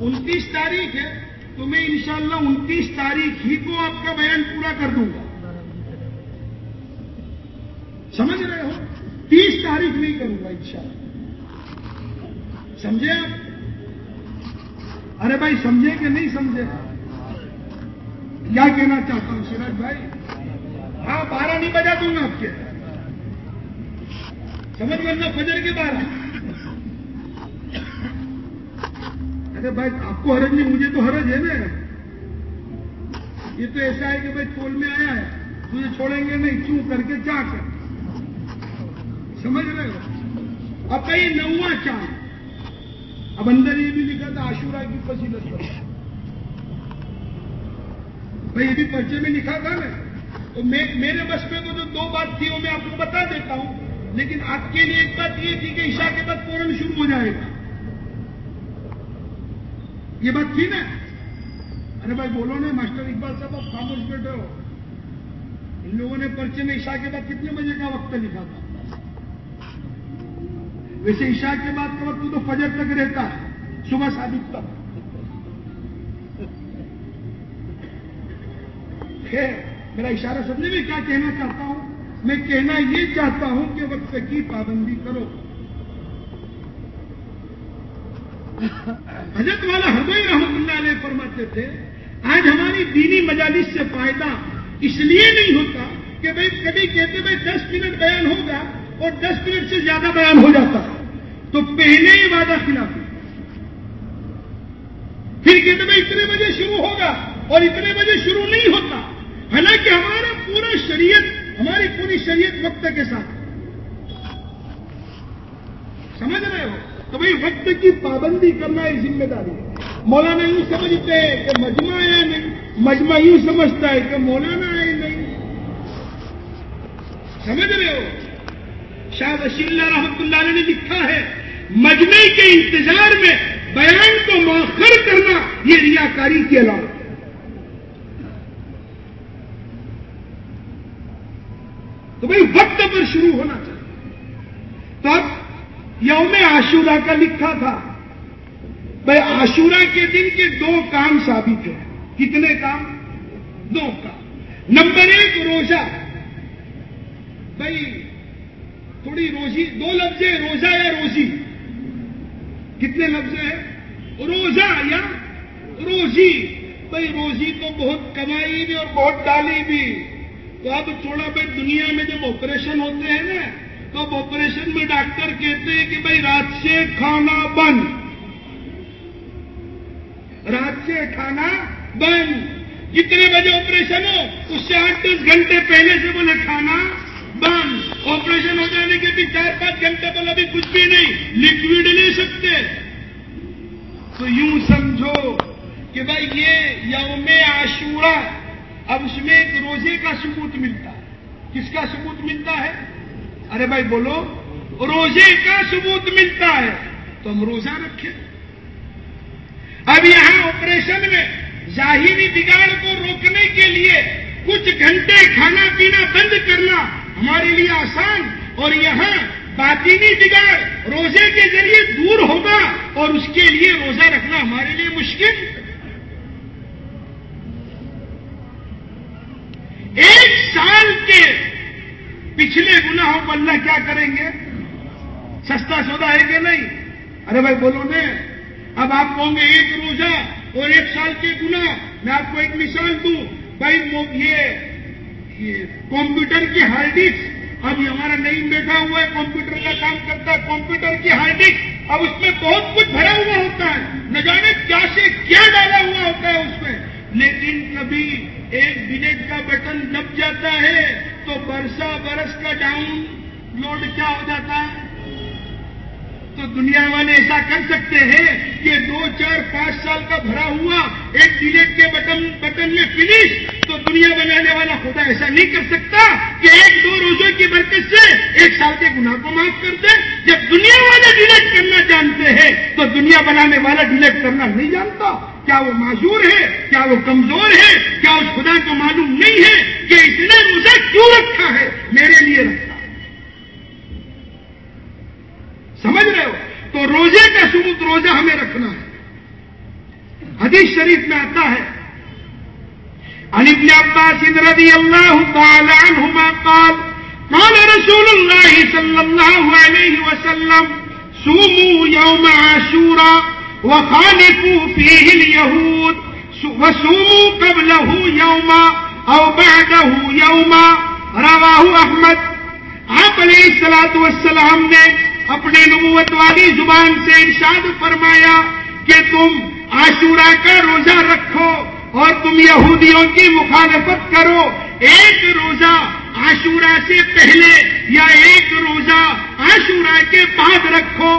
انتیس تاریخ ہے، تو میں انشاءاللہ انتیس تاریخ ہی کو آپ کا بیان پورا کر دوں گا۔ سمجھ رہے ہو؟ تیس تاریخ نہیں کروں گا انشاءاللہ۔ سمجھے آپ؟ ارے بھائی، سمجھے کہ نہیں سمجھے؟ کیا کہنا چاہتا ہوں سیراج بھائی؟ ہاں بارہ نہیں بجا دوں گا آپ کے۔ سمجھ ورنہ فجر کے بارہ ارے بھائی، آپ کو حرج نہیں، مجھے تو حرج ہے نا۔ یہ تو ایسا ہے کہ بھائی ٹول میں آیا ہے۔ تجھے چھوڑیں گے نہیں کیوں کر کے جا کر۔ سمجھ رہے ہو؟ اب کئی نواں چاند۔ اب اندر یہ بھی لکھا تھا آشورا کی فصیلت پر۔ بھائی، یہ بھی پرچے میں لکھا تھا نا۔ تو میرے بس میں تو جو دو بات تھی وہ میں آپ کو بتا دیتا ہوں۔ لیکن آپ کے لیے ایک بات یہ تھی کہ عشاء کے بعد فوراً شروع ہو جائے گا۔ یہ بات تھی نا۔ ارے بھائی، بولو نا، ماسٹر اقبال صاحب، آپ خاموش بیٹھے ہو۔ ان لوگوں نے پرچے میں عشاء کے بعد کتنے بجے کا وقت لکھا تھا؟ ویسے عشاء کے بعد کا وقت تو فجر تک رہتا ہے، صبح ثابت تک۔ میرا اشارہ سمجھے میں کیا کہنا چاہتا ہوں؟ میں کہنا یہ چاہتا ہوں کہ وقت کی پابندی کرو۔ حضرت والا ہردوئی رحمت اللہ علیہ فرماتے تھے، آج ہماری دینی مجالس سے فائدہ اس لیے نہیں ہوتا کہ بھائی کبھی کہتے بھائی دس منٹ بیان ہوگا اور دس منٹ سے زیادہ بیان ہو جاتا تو پہلے ہی وعدہ خلاف پھر کہتے بھائی اتنے بجے شروع ہوگا اور اتنے بجے شروع نہیں ہوتا۔ حالانکہ ہمارا پورا شریعت، ہماری پوری شریعت وقت کے ساتھ سمجھ رہے ہو؟ تو بھائی وقت کی پابندی کرنا ایک ذمہ داری ہے۔ مولانا یوں سمجھتے ہیں کہ مجمع ہے نہیں؟ مجمع یوں سمجھتا ہے کہ مولانا ہے نہیں؟ سمجھ رہے ہو؟ شاہ وشی اللہ رحمت اللہ نے لکھا ہے، مجمع کے انتظار میں بیان کو مؤخر کرنا یہ ریاکاری کی علامت تو بھائی، وقت پر شروع ہونا چاہیے۔ تو اب یوم عاشورہ کا لکھا تھا۔ بھائی، عاشورہ کے دن کے دو کام ثابت ہیں۔ کتنے کام؟ دو کام۔ نمبر ایک، روزہ۔ بھائی تھوڑی روزی، دو لفظ ہے روزہ یا روزی؟ کتنے لفظ ہیں؟ روزہ یا روزی؟ بھائی روزی تو بہت کمائی بھی اور بہت ڈالی بھی۔ تو اب تھوڑا بھائی دنیا میں جب آپریشن ہوتے ہیں نا، تو اب آپریشن میں ڈاکٹر کہتے ہیں کہ بھائی رات سے کھانا بند۔ رات سے کھانا بند۔ جتنے بجے آپریشن ہو، اس سے آٹھ دس گھنٹے پہلے سے بولے کھانا بند آپریشن ہو جانے کے بھی چار پانچ گھنٹے پہلے ابھی کچھ بھی نہیں لکوڈ لے سکتے۔ تو یوں سمجھو کہ بھائی یہ یوم عاشورہ، اب اس میں ایک روزے کا ثبوت ملتا ہے۔ کس کا ثبوت ملتا ہے؟ ارے بھائی بولو، روزے کا ثبوت ملتا ہے۔ تو ہم روزہ رکھیں۔ اب یہاں آپریشن میں ظاہری بگاڑ کو روکنے کے لیے کچھ گھنٹے کھانا پینا بند کرنا ہمارے لیے آسان اور یہاں باطینی بگاڑ روزے کے ذریعے دور ہوگا اور اس کے لیے روزہ رکھنا ہمارے لیے مشکل۔ ایک سال کے پچھلے گناہوں کو اللہ کیا کریں گے؟ سستا سودا ہے کہ نہیں؟ ارے بھائی بولو نا، اب آپ کہوں گے ایک روزہ اور ایک سال کے گنا میں آپ کو ایک مثال دوں۔ بھائی یہ کمپیوٹر کی ہارڈ ڈسک. اب یہ ہمارا نہیں بیٹھا ہوا ہے، کمپیوٹر کا کام کرتا ہے، کمپیوٹر کی ہارڈ ڈسک. اب اس میں بہت کچھ بھرا ہوا ہوتا ہے۔ نہ جانے کیا سے کیا ڈالا ہوا ہوتا ہے اس میں۔ لیکن کبھی ایک منٹ کا بٹن دب جاتا ہے تو برسا برس کا ڈاؤن لوڈ کیا ہو جاتا ہے؟ تو دنیا والے ایسا کر سکتے ہیں کہ دو، چار، پانچ سال کا بھرا ہوا ایک ڈیلیٹ کے بٹن بٹن میں فنش تو دنیا بنانے والا خدا ایسا نہیں کر سکتا کہ ایک دو روزوں کی برکت سے ایک سال کے گناہ کو معاف کر دے۔ جب دنیا والے ڈیلیٹ کرنا جانتے ہیں تو دنیا بنانے والا ڈیلیٹ کرنا نہیں جانتا۔ کیا وہ معذور ہے؟ کیا وہ کمزور ہے؟ کیا اس خدا کو معلوم نہیں ہے کہ اس نے روزہ کیوں رکھا ہے؟ میرے لیے رکھا۔ سمجھ رہے ہو؟ تو روزے کا ثبوت روزہ ہمیں رکھنا ہے۔ حدیث شریف میں آتا ہے ابن عباس رضی اللہ تعالی عنہما قال قال رسول اللہ صلی اللہ علیہ وسلم سوموا يوم عاشورا وخالفوا فيه اليهود وسوموا قبله يوما او بعده يوما رواه احمد۔ آپ علیہ السلام والسلام نے اپنے نبوت والی زبان سے ارشاد فرمایا کہ تم عاشورہ کا روزہ رکھو اور تم یہودیوں کی مخالفت کرو۔ ایک روزہ عاشورہ سے پہلے یا ایک روزہ عاشورہ کے بعد رکھو۔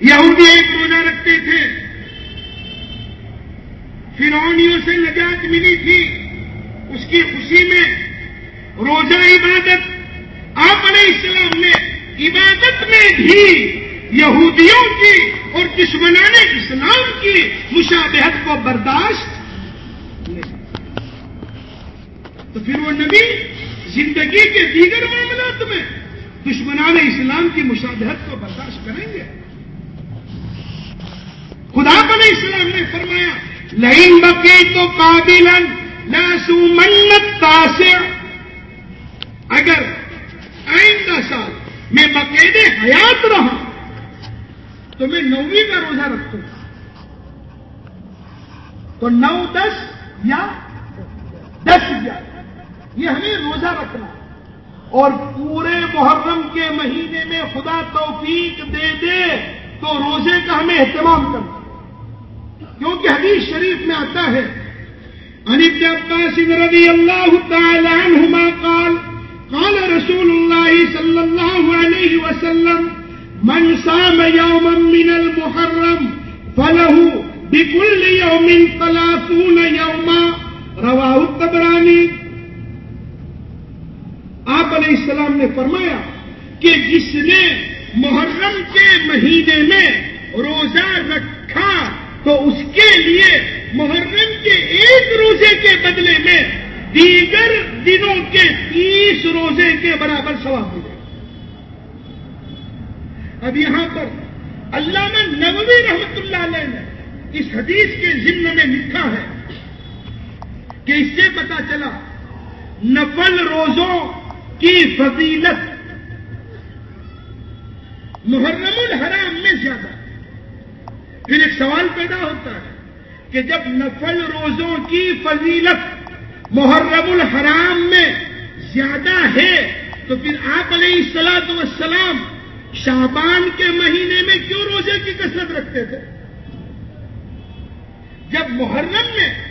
یہودی ایک روزہ رکھتے تھے۔ فرونیوں سے نجات ملی تھی۔ اس کی خوشی میں روزہ عبادت آپ علیہ السلام نے عبادت میں بھی یہودیوں کی اور دشمنان اسلام کی مشابہت کو برداشت تو پھر وہ نبی زندگی کے دیگر معاملات میں دشمنان اسلام کی مشابہت کو برداشت کریں گے۔ خدا علیہ اسلام نے فرمایا لئی بکی تو قابل لاسو منت تو نو دس یا دس گیارہ یہ ہمیں روزہ رکھنا۔ اور پورے محرم کے مہینے میں خدا توفیق دے دے تو روزے کا ہمیں اہتمام کرنا۔ کیونکہ حدیث شریف میں آتا ہے انب عباس رضی اللہ تعالی عنہما قال قال رسول الله صلى الله عليه وسلم، من صام يوما من المحرم فله بكل يوم ثلاثون يوما، رواه الطبراني. آپ علیہ السلام نے فرمایا کہ جس نے محرم کے مہینے میں روزہ رکھا، تو اس کے لیے محرم کے ایک روزے کے بدلے میں دیگر دنوں کے تیس روزے کے برابر ثواب ملے۔ اب یہاں پر علامہ نبوی رحمت اللہ علیہ نے اس حدیث کے ذمن میں لکھا ہے کہ اس سے پتا چلا نفل روزوں کی فضیلت محرم الحرام میں زیادہ پھر ایک سوال پیدا ہوتا ہے کہ جب نفل روزوں کی فضیلت محرم الحرام میں زیادہ ہے تو پھر آپ علیہ السلام والسلام شابان کے مہینے میں کیوں روزے کی کثرت رکھتے تھے؟ جب محرم میں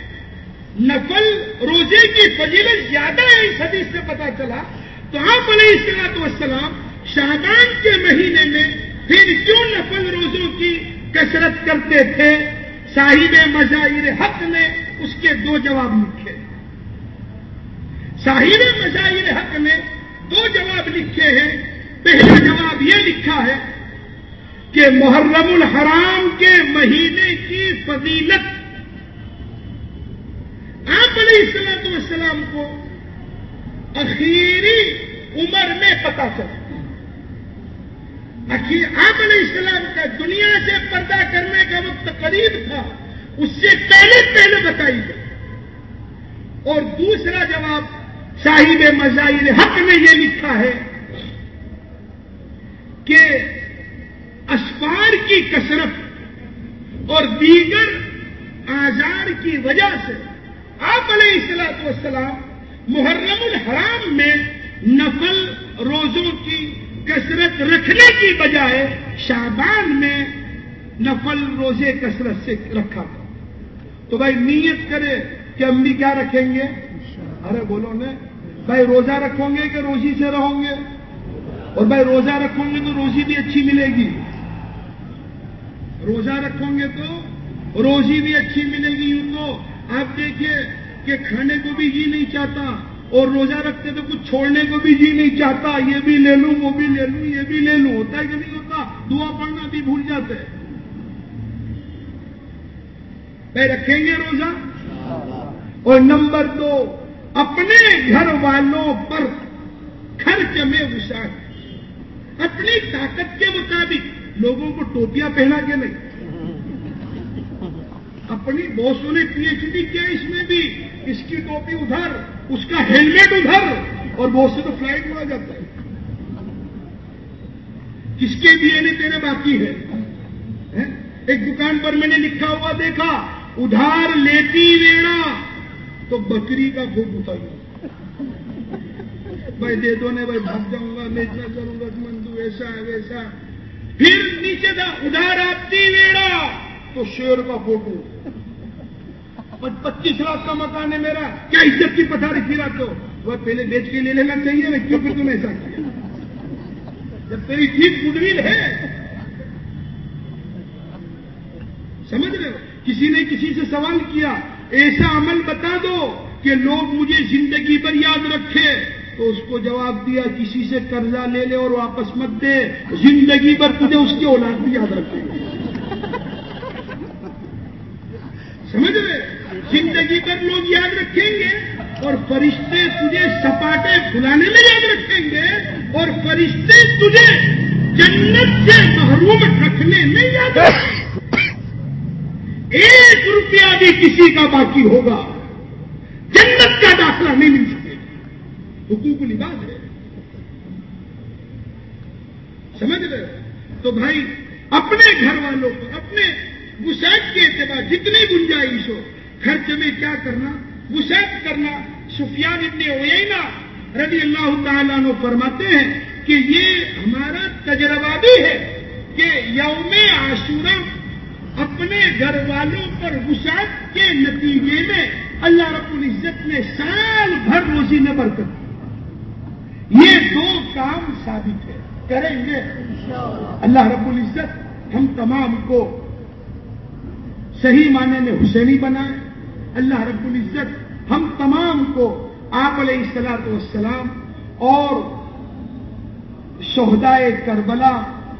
نفل روزے کی فضیلت زیادہ ہے اس حدیث سے پتا چلا، تو آپ علیہ السلاط والسلام شابان کے مہینے میں پھر کیوں نفل روزوں کی کثرت کرتے تھے؟ صاحب مظاہر حق نے اس کے دو جواب لکھے۔ صاحب مظاہر حق نے دو جواب لکھے ہیں۔ پہلا جواب یہ لکھا ہے کہ محرم الحرام کے مہینے کی فضیلت آپ علیہ السلام والسلام کو اخیری عمر میں پتا چلا۔ آپ علیہ السلام کا دنیا سے پردہ کرنے کا وقت قریب تھا، اس سے پہلے پہلے بتائی گئی۔ اور دوسرا جواب صاحب مظاہر حق نے یہ لکھا ہے کہ اسفار کی کثرت اور دیگر آزار کی وجہ سے آپ علیہ السلاط والسلام محرم الحرام میں نفل روزوں کی کثرت رکھنے کی بجائے شابان میں نفل روزے کثرت سے رکھا تھا۔ تو بھائی نیت کرے کہ ہم بھی کیا رکھیں گے؟ ارے بولو نا، بھائی روزہ رکھو گے کہ روزی سے رہو گے؟ اور بھائی روزہ رکھو گے تو روزی بھی اچھی ملے گی۔ روزہ رکھو گے تو روزی بھی اچھی ملے گی یوں تو۔ آپ دیکھیے کہ کھانے کو بھی جی نہیں چاہتا اور روزہ رکھتے تو کچھ چھوڑنے کو بھی جی نہیں چاہتا، یہ بھی لے لوں، وہ بھی لے لوں، یہ بھی لے لوں، ہوتا ہے کہ نہیں ہوتا؟ دعا پڑھنا بھی بھول جاتے بھائی رکھیں گے روزہ؟ اور نمبر دو، اپنے گھر والوں پر خرچ میں وسعت، اپنی طاقت کے مطابق، لوگوں کو ٹوپیاں پہنا کے نہیں۔ اپنی بوسوں نے پی ایچ ڈی کیا اس میں بھی؟ اس کی ٹوپی ادھر، اس کا ہیلمٹ ادھر، اور بہت سے تو فلائٹ اڑا جاتا ہے۔ کس کے دیے نہیں تیرے باقی ہے؟ ایک دکان پر میں نے لکھا ہوا دیکھا، ادھار لیتی ویڑا تو بکری کا خوب اٹھائی۔ بھائی دے دو نے، بھائی بھاگ جاؤں گا، میں اتنا کروں گا مندو، ایسا ہے، ویسا۔ پھر نیچے تھا، ادھار آتی ویڑا تو شیر کا فوٹو پچیس لاکھ کا مکان ہے میرا۔ کیا عزت کی پتھاری پھرا تو وہ پہلے بیچ کے لے لینا چاہیے نا کیوں پھر تم ایسا کیا؟ جب تیری ٹھیک گڈ ہے۔ سمجھ رہے ہو؟ کسی نے کسی سے سوال کیا، ایسا عمل بتا دو کہ لوگ مجھے زندگی پر یاد رکھے۔ تو اس کو جواب دیا، کسی سے قرضہ لے لے اور واپس مت دے۔ زندگی پر تجھے اس کی اولاد بھی یاد رکھے۔ سمجھ رہے زندگی پر لوگ یاد رکھیں گے اور فرشتے تجھے سپاٹے کھلانے میں یاد رکھیں گے اور فرشتے تجھے جنت سے محروم رکھنے میں یاد رکھیں ایک روپیہ بھی کسی کا باقی ہوگا۔ جنت کا داخلہ نہیں مل سکے۔ حقوق لباس ہے۔ سمجھ رہے تو بھائی، اپنے گھر والوں کو، اپنے وسعت کے اعتبار جتنی گنجائش ہو، خرچ میں کیا کرنا؟ وسعت کرنا۔ سفیان ابن اوینا رضی اللہ تعالیٰ نے فرماتے ہیں کہ یہ ہمارا تجربہ بھی ہے کہ یوم عاشورہ اپنے گھر والوں پر وسعت کے نتیجے میں اللہ رب العزت نے سال بھر روزی میں برکت یہ دو کام ثابت ہے کریں گے؟ اللہ رب العزت ہم تمام کو صحیح معنی میں حسینی بنائے اللہ رب العزت ہم تمام کو آپ علیہ السلاط والسلام اور شہدائے کربلا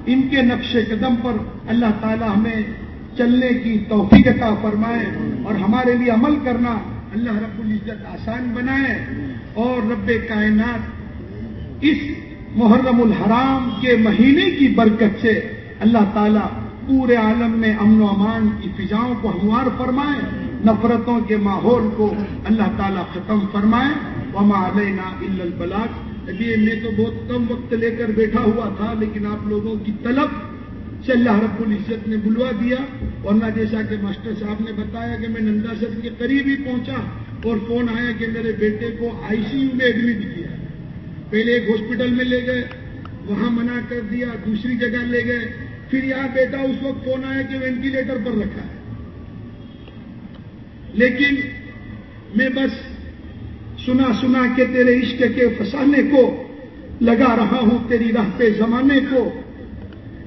ان کے نقش قدم پر اللہ تعالی ہمیں چلنے کی توفیق عطا فرمائے اور ہمارے لیے عمل کرنا اللہ رب العزت آسان بنائے اور رب کائنات اس محرم الحرام کے مہینے کی برکت سے اللہ تعالیٰ پورے عالم میں امن و امان کی فضاؤں کو ہموار فرمائے، نفرتوں کے ماحول کو اللہ تعالیٰ ختم فرمائے۔ وما علینا البلاغ۔ ابھی میں تو بہت کم وقت لے کر بیٹھا ہوا تھا، لیکن آپ لوگوں کی طلب سے اللہ رب العزت نے بلوا دیا۔ ورنہ جیسا کہ ماسٹر صاحب نے بتایا کہ میں نندا سر کے قریب ہی پہنچا اور فون آیا کہ میرے بیٹے کو آئی سی یو میں ایڈمٹ کیا۔ پہلے ایک ہاسپٹل میں لے گئے، وہاں منع کر دیا، دوسری جگہ لے گئے۔ پھر یہاں بیٹا اس وقت فون آیا کہ وینٹیلیٹر پر رکھا ہے۔ لیکن میں بس سنا سنا کے تیرے عشق کے فسانے کو لگا رہا ہوں، تیری راہ پہ زمانے کو۔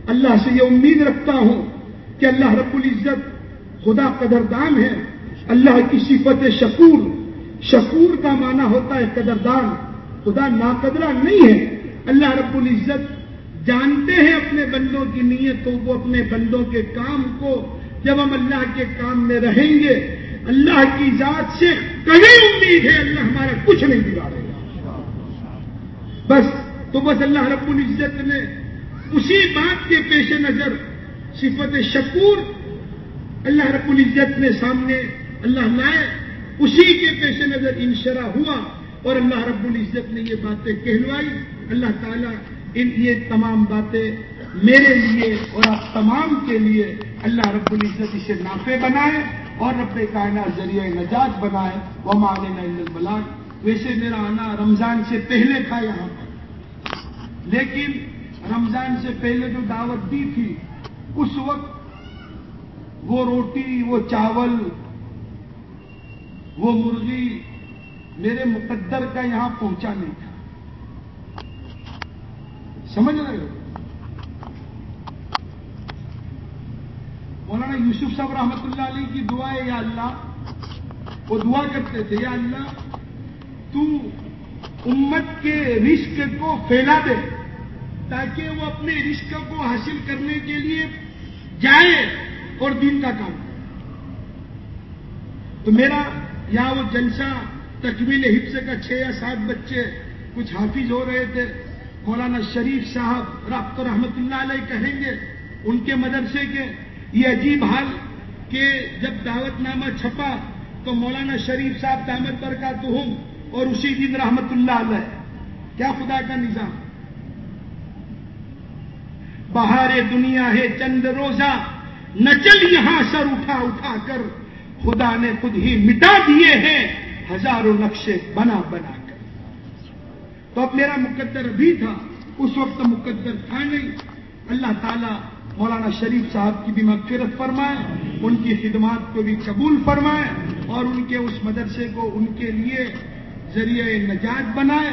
اللہ سے یہ امید رکھتا ہوں کہ اللہ رب العزت خدا قدردان ہے۔ اللہ کی صفت شکور شکور کا معنی ہوتا ہے قدردان۔ خدا ناقدرہ نہیں ہے۔ اللہ رب العزت جانتے ہیں اپنے بندوں کی نیت تو وہ اپنے بندوں کے کام کو۔ جب ہم اللہ کے کام میں رہیں گے، اللہ کی ذات سے کبھی امید ہے، اللہ ہمارا کچھ نہیں بگاڑے گا۔ بس، تو بس اللہ رب العزت نے اسی بات کے پیش نظر صفت شکور اللہ رب العزت نے سامنے اللہ لائے۔ اسی کے پیش نظر انشرا ہوا اور اللہ رب العزت نے یہ باتیں کہلوائی۔ اللہ تعالیٰ ان یہ تمام باتیں میرے لیے اور آپ تمام کے لیے اللہ رب العزت اسے نافے بنائے اور رب کائنات ذریعہ نجات بنائے۔ وہ مانے نہ ویسے میرا آنا رمضان سے پہلے تھا یہاں پر۔ لیکن رمضان سے پہلے جو دعوت دی تھی، اس وقت وہ روٹی، وہ چاول، وہ مرغی میرے مقدر کا یہاں پہنچا نہیں تھا۔ سمجھ رہے ہو؟ مولانا یوسف صاحب رحمت اللہ علیہ کی دعا ہے، یا اللہ، وہ دعا کرتے تھے، یا اللہ، تو امت کے رشک کو پھیلا دے تاکہ وہ اپنے رشک کو حاصل کرنے کے لیے جائے اور دین کا کام تو میرا یہاں وہ جلسہ تکمیل حفظ کا چھ یا سات بچے کچھ حافظ ہو رہے تھے۔ مولانا شریف صاحب رابط رحمت اللہ علیہ کہیں گے، ان کے مدرسے کے یہ عجیب حال کہ جب دعوت نامہ چھپا تو مولانا شریف صاحب دامت پر کا تو ہوں اور اسی دن رحمت اللہ علیہ۔ کیا خدا کا نظام؟ بہار دنیا ہے چند روزہ نچل یہاں سر اٹھا اٹھا کر، خدا نے خود ہی مٹا دیے ہیں، ہزاروں نقشے بنا بنا تو اب میرا مقدر بھی تھا، اس وقت مقدر تھا نہیں۔ اللہ تعالیٰ مولانا شریف صاحب کی بھی مغفرت فرمائے، ان کی خدمات کو بھی قبول فرمائے اور ان کے اس مدرسے کو ان کے لیے ذریعہ نجات بنائے۔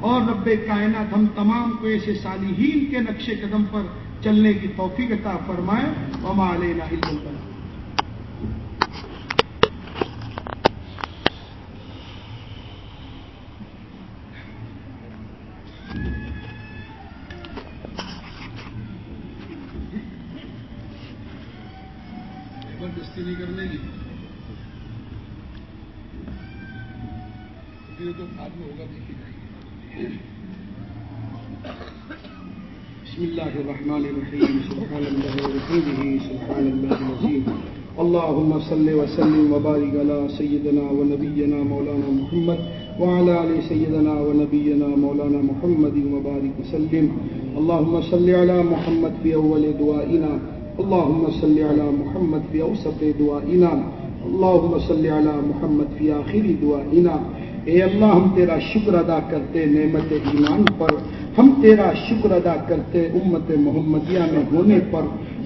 اور رب کائنات ہم تمام کو ایسے صالحین کے نقش قدم پر چلنے کی توفیق عطا فرمائے۔ وما علینا اللہ نہیں کرنے کی۔ تو بعد میں ہوگا، دیکھی جائے گی۔ بسم الله الرحمن الرحيم سبحان الله وبحمده سبحان الله العظيم اللهم صل وسلم وبارك على سيدنا ونبينا مولانا محمد وعلى ال سيدنا ونبينا مولانا محمد وبارك وسلم اللهم صل على محمد في اول دعائنا۔ اللهم صل على محمد في اوسط دعائنا. اللهم صل على محمد في اخر دعائنا. اے اللہ، ہم تیرا شکر ادا کرتے نعمت ایمان پر. ہم تیرا شکر ادا کرتے امت محمدیہ میں ہونے پر.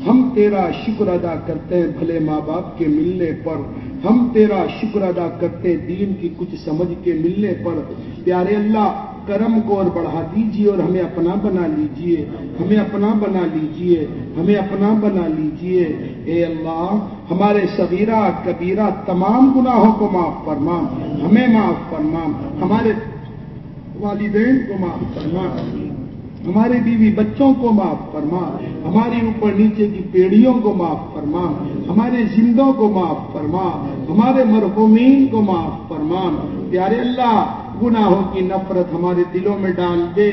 ہم تیرا شکر ادا کرتے ہیں بھلے ماں باپ کے ملنے پر. ہم تیرا شکر ادا کرتے دین کی کچھ سمجھ کے ملنے پر. پیارے اللہ کرم کو اور بڑھا دیجیے اور ہمیں اپنا بنا لیجیے ہمیں اپنا بنا لیجیے ہمیں اپنا بنا لیجیے اے اللہ، ہمارے صغیرہ، کبیرہ تمام گناہوں کو معاف فرما، ہمیں معاف فرما، ہمارے والدین کو معاف فرما، ہمارے بیوی بچوں کو معاف فرما ہماری اوپر نیچے کی پیڑھیوں کو معاف فرما، ہمارے زندوں کو معاف فرما، ہمارے مرحومین کو معاف فرما۔ پیارے اللہ گناہوں کی نفرت ہمارے دلوں میں ڈال دے۔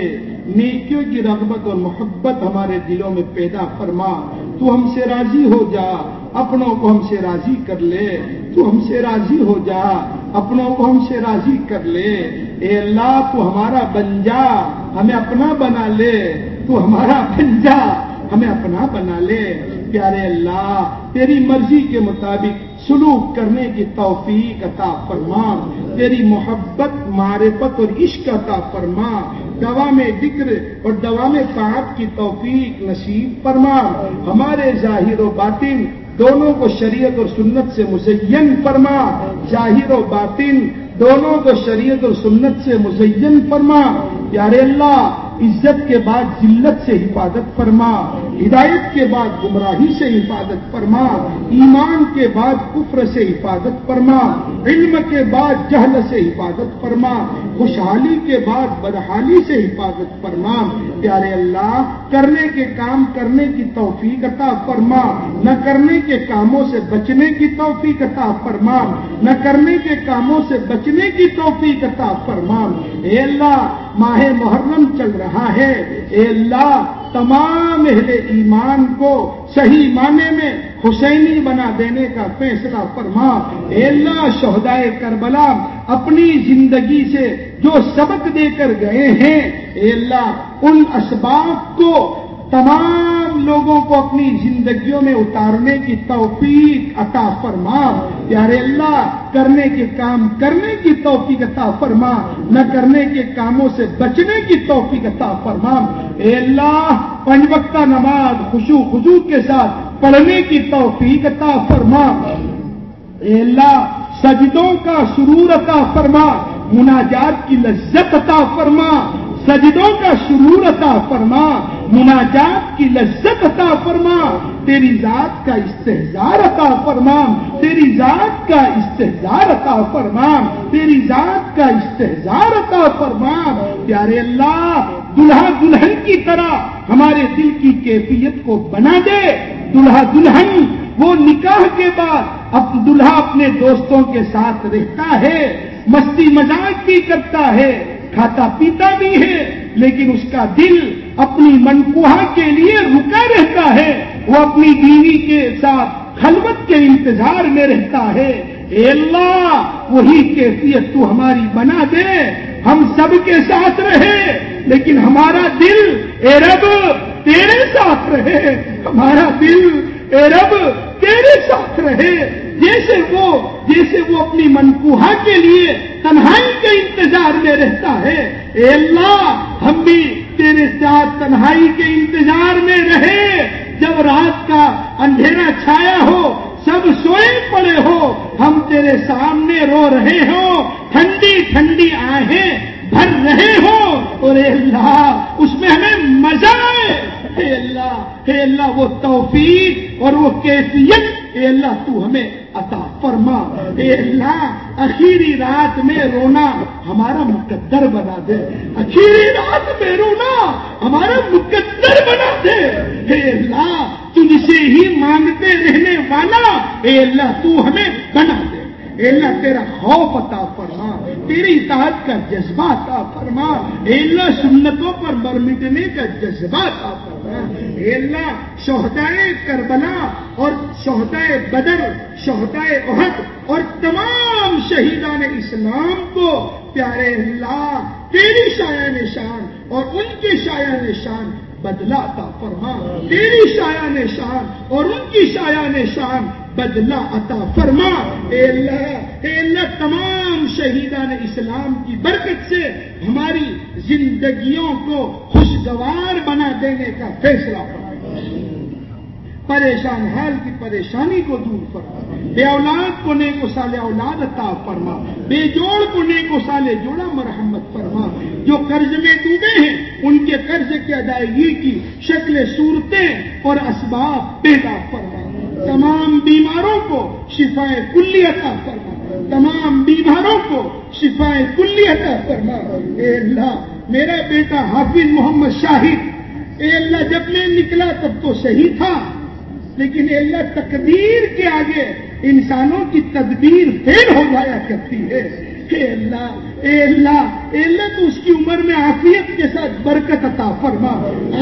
نیکیوں کی رغبت اور محبت ہمارے دلوں میں پیدا فرما۔ تو ہم سے راضی ہو جا، اپنوں کو ہم سے راضی کر لے۔ تو ہم سے راضی ہو جا، اپنوں کو ہم سے راضی کر لے۔ اے اللہ، تو ہمارا بن جا، ہمیں اپنا بنا لے۔ تو ہمارا بن جا، ہمیں اپنا بنا لے۔ پیارے اللہ، تیری مرضی کے مطابق سلوک کرنے کی توفیق عطا فرما۔ تیری محبت، معرفت اور عشق عطا فرما۔ دوا میں ذکر اور دوا میں پاپ کی توفیق نصیب فرما۔ ہمارے ظاہر و باطن دونوں کو شریعت اور سنت سے مزین فرما۔ ظاہر و باطن دونوں کو شریعت اور سنت سے مزین فرما۔ پیارے اللہ، عزت کے بعد ذلت سے حفاظت فرما۔ ہدایت کے بعد گمراہی سے حفاظت فرما، ایمان کے بعد کفر سے حفاظت فرما، علم کے بعد جہل سے حفاظت فرما، خوشحالی کے بعد بدحالی سے حفاظت فرما۔ پیارے اللہ، کرنے کے کام کرنے کی توفیق عطا فرما۔ نہ کرنے کے کاموں سے بچنے کی توفیق عطا فرما۔ نہ کرنے کے کاموں سے بچنے کی توفیق عطا فرما۔ اے اللہ، ماہ محرم چل رہا ہے۔ اے اللہ تمام اہل ایمان کو صحیح معنی میں حسینی بنا دینے کا فیصلہ فرما۔ اے اللہ شہدائے کربلا، اپنی زندگی سے جو سبق دے کر گئے ہیں، اے اللہ، ان اسباب کو تمام لوگوں کو اپنی زندگیوں میں اتارنے کی توفیق عطا فرما۔ پیارے اللہ، کرنے کے کام، کرنے کی توفیق عطا فرما۔ نہ کرنے کے کاموں سے بچنے کی توفیق عطا فرما۔ اے اللہ، پنج وقتہ نماز خوشو خوشو کے ساتھ پڑھنے کی توفیق عطا فرما۔ اے اللہ، سجدوں کا سرور عطا فرما۔ مناجات کی لذت عطا فرما۔ سجدوں کا شرور عطا فرما، مناجات کی لذت عطا فرما، تیری ذات کا استحزار عطا فرما، تیری ذات کا استحزار عطا فرما، تیری ذات کا استحزار عطا فرما۔ پیارے اللہ، دلہا دلہن کی طرح ہمارے دل کی کیفیت کو بنا دے۔ دلہا دلہن، وہ نکاح کے بعد اب دلہا اپنے دوستوں کے ساتھ رہتا ہے، مستی مزاق بھی کرتا ہے۔ کھاتا پیتا بھی ہے، لیکن اس کا دل اپنی منکوہا کے لیے رکا رہتا ہے۔ وہ اپنی بیوی کے ساتھ خلوت کے انتظار میں رہتا ہے۔ اے اللہ، وہی کیفیت تو ہماری بنا دے۔ ہم سب کے ساتھ رہے، لیکن ہمارا دل، اے رب، تیرے ساتھ رہے۔ ہمارا دل، اے رب تیرے ساتھ رہے، جیسے وہ جیسے وہ اپنی منکوہا کے لیے تنہائی کے انتظار میں رہتا ہے۔ اے اللہ، ہم بھی تیرے ساتھ تنہائی کے انتظار میں رہے۔ جب رات کا اندھیرا چھایا ہو، سب سوئے پڑے ہو، ہم تیرے سامنے رو رہے ہو۔ ٹھنڈی ٹھنڈی آہیں۔ بھر رہے ہو اور اے اللہ، اس میں ہمیں مزہ آئے اے اللہ اے اللہ، وہ توفیق اور وہ کیفیت۔ اے اللہ، تو ہمیں عطا فرما۔ اے اللہ، اخیری رات میں رونا ہمارا مقدر بنا دے۔ اخیری رات میں رونا ہمارا مقدر بنا دے۔ اے اللہ، تجھ سے ہی مانگتے رہنے والا۔ اے اللہ، تو ہمیں بنا دے۔ اے اللہ، تیرا خوف عطا فرما۔ تیری اطاعت کا جذبہ عطا فرما۔ اے اللہ، سنتوں پر مر مٹنے کا جذبہ عطا فرما۔ اے اللہ، شہدائے کربلا اور شہدائے بدر، شہدائے عہد اور تمام شہیدان اسلام کو، پیارے اللہ، تیری شاع نشان اور ان کے شاع نشان بدلا عطا فرما۔ تیری شاع نشان اور ان کی شاع نشان بدلا عطا فرما۔ اے اللہ اے اللہ، تمام شہیدان اسلام کی برکت سے ہماری زندگیوں کو خوشگوار بنا دینے کا فیصلہ فرما۔ پریشان حال کی پریشانی کو دور فرما۔ بے اولاد کو نیک و سال اولاد عطا فرما۔ بے جوڑ کو نیک و سال جوڑا مرحمت فرما۔ جو قرض میں ڈوبے ہیں، ان کے قرض کی ادائیگی کی شکل، صورتیں اور اسباب پیدا فرما۔ تمام بیماروں کو شفا کلی عطا فرما۔ تمام بیماروں کو شفا کلی عطا فرما۔ اے اللہ، میرا بیٹا حافظ محمد شاہد، اے اللہ، جب میں نکلا تب تو صحیح تھا، لیکن اے اللہ، تقدیر کے آگے انسانوں کی تدبیر فیل ہو جایا کرتی ہے۔ اے اللہ اے اللہ اے اللہ تو اس کی عمر میں آفیت کے ساتھ برکت عطا فرما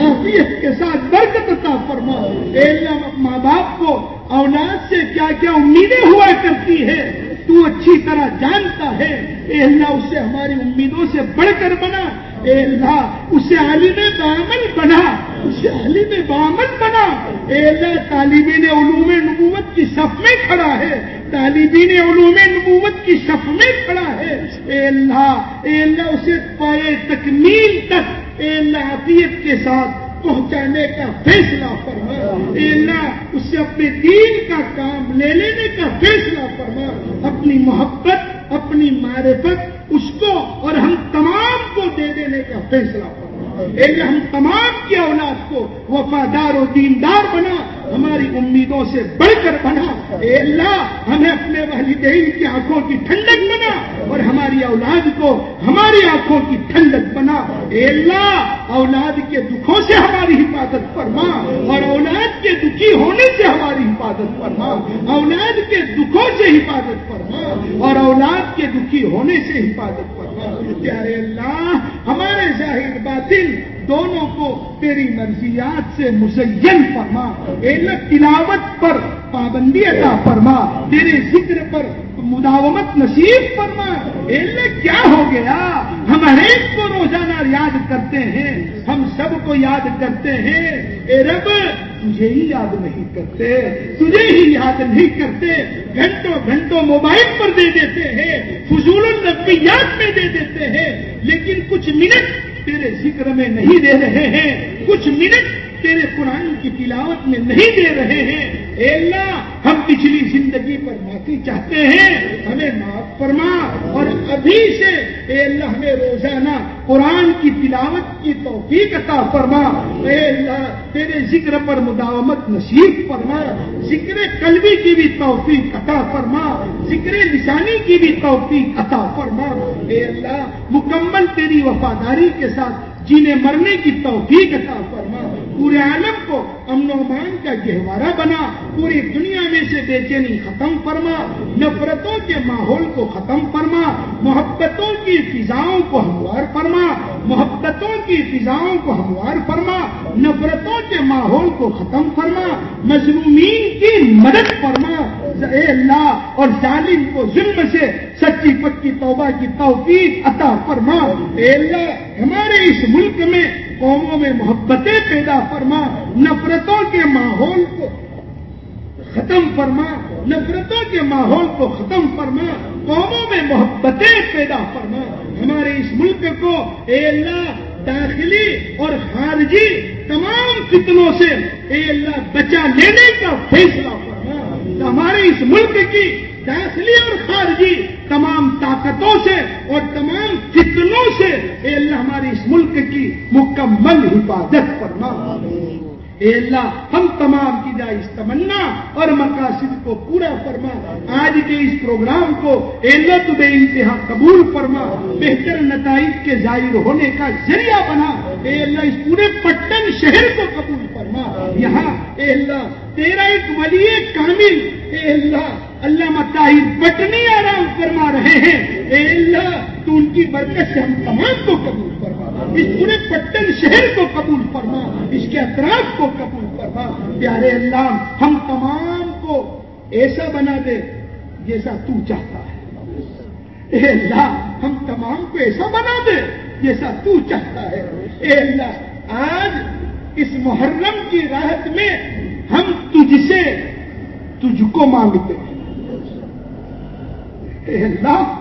آفیت کے ساتھ برکت عطا فرما۔ اے اللہ، ماں باپ کو اولاد سے کیا کیا امیدیں ہوا کرتی ہے تو اچھی طرح جانتا ہے۔ اے اللہ، اسے ہماری امیدوں سے بڑھ کر بنا۔ اے اللہ، اسے عالم بعمل بنا۔ اسے عالم بعمل بنا۔ اے اللہ، طالبین علوم نبوت کی صف میں کھڑا ہے۔ طالبین علوم نبوت کی صف میں کھڑا ہے۔ اے اللہ اے اللہ، اسے پائے تکمیل تک، اے اللہ عطیت کے ساتھ۔ پہنچانے کا فیصلہ فرما۔ اے اللہ اس سے اپنے دین کا کام لے لینے کا فیصلہ فرما۔ اپنی محبت، اپنی معرفت، اس کو اور ہم تمام کو دے دینے کا فیصلہ فرما۔ اے اللہ ہم تمام کی اولاد کو وفادار و دیندار بنا ہماری امیدوں سے بڑھ کر بنا اے اللہ، ہمیں اپنے والدین کی آنکھوں کی ٹھنڈک بنا اور ہماری اولاد کو ہماری آنکھوں کی ٹھنڈک بنا۔ اے اللہ، اولاد کے دکھوں سے ہماری حفاظت فرما اور اولاد کے دکھی ہونے سے ہماری حفاظت فرما۔ اولاد کے دکھوں سے حفاظت فرما اور اولاد کے دکھی ہونے سے حفاظت فرما۔ پیارے اللہ، ہمارے ظاہر باطن دونوں کو تیری مرضیات سے مزین فرما۔ اللہ، تلاوت پر پابندی عطا فرما۔ تیرے ذکر پر مداومت نصیب فرما۔ اللہ، کیا ہو گیا؟ ہم ہر ایک کو روزانہ یاد کرتے ہیں۔ ہم سب کو یاد کرتے ہیں۔ اے رب، تجھے ہی یاد نہیں کرتے، تجھے ہی یاد نہیں کرتے۔ گھنٹوں گھنٹوں موبائل پر دے دیتے ہیں، فضول الربیات میں دے دیتے ہیں۔ لیکن کچھ منٹ تیرے ذکر میں نہیں دے رہے ہیں۔ کچھ منٹ تیرے قرآن کی تلاوت میں نہیں دے رہے ہیں۔ اے اللہ، ہم پچھلی زندگی پر معافی چاہتے ہیں۔ ہمیں معاف فرما۔ اور ابھی سے اے اللہ، ہمیں روزانہ قرآن کی تلاوت کی توفیق عطا فرما۔ اے اللہ، تیرے ذکر پر مداومت نصیب فرما۔ ذکر قلبی کی بھی توفیق عطا فرما۔ ذکر لسانی کی بھی توفیق عطا فرما۔ اے اللہ، مکمل تیری وفاداری کے ساتھ جینے مرنے کی توفیق عطا فرما۔ پورے عالم کو امن و امان کا گہوارہ بنا، پوری دنیا میں سے بے چینی ختم فرما، نفرتوں کے ماحول کو ختم فرما، محبتوں کی فضاؤں کو ہموار فرما، محبتوں کی فضاؤں کو ہموار فرما، نفرتوں کے ماحول کو ختم فرما، مظلومین کی مدد فرما۔ اے اللہ، اور ظالم کو ظلم سے سچی پکی توبہ کی توفیق عطا فرما۔ اے اللہ، ہمارے اس ملک میں قوموں میں محبتیں پیدا فرما، نفرتوں کے ماحول کو ختم فرما، نفرتوں کے ماحول کو ختم فرما، قوموں میں محبتیں پیدا فرما۔ ہمارے اس ملک کو اے اللہ داخلی اور خارجی تمام فتنوں سے اے اللہ بچا لینے کا فیصلہ فرما۔ ہمارے اس ملک کی داخلی اور خارجی تمام طاقتوں سے اور تمام فتنوں سے اے اللہ ہمارے اس ملک کی مکمل حفاظت فرما۔ اے اللہ ہم تمام کی جائے اس تمنا اور مقاصد کو پورا فرما۔ آج کے اس پروگرام کو اے اللہ تو بے انتہا قبول فرما۔ بہتر نتائج کے ظاہر ہونے کا ذریعہ بنا۔ اے اللہ اس پورے پٹن شہر کو قبول فرما۔ یہاں اے اللہ تیرا ایک ولی کامل، اے اللہ اللہ متحد بٹنی آرام فرما رہے ہیں۔ اے اللہ، تو ان کی برکت سے ہم تمام کو قبول فرما۔ اس پورے پٹن شہر کو قبول فرما۔ اس کے اطراف کو قبول فرما۔ پیارے اللہ، ہم تمام کو ایسا بنا دے جیسا تو چاہتا ہے۔ اے اللہ، ہم تمام کو ایسا بنا دے جیسا تو چاہتا ہے۔ اے اللہ، آج اس محرم کی راحت میں ہم تجھ سے تجھ کو مانگتے ہیں۔ اے اللہ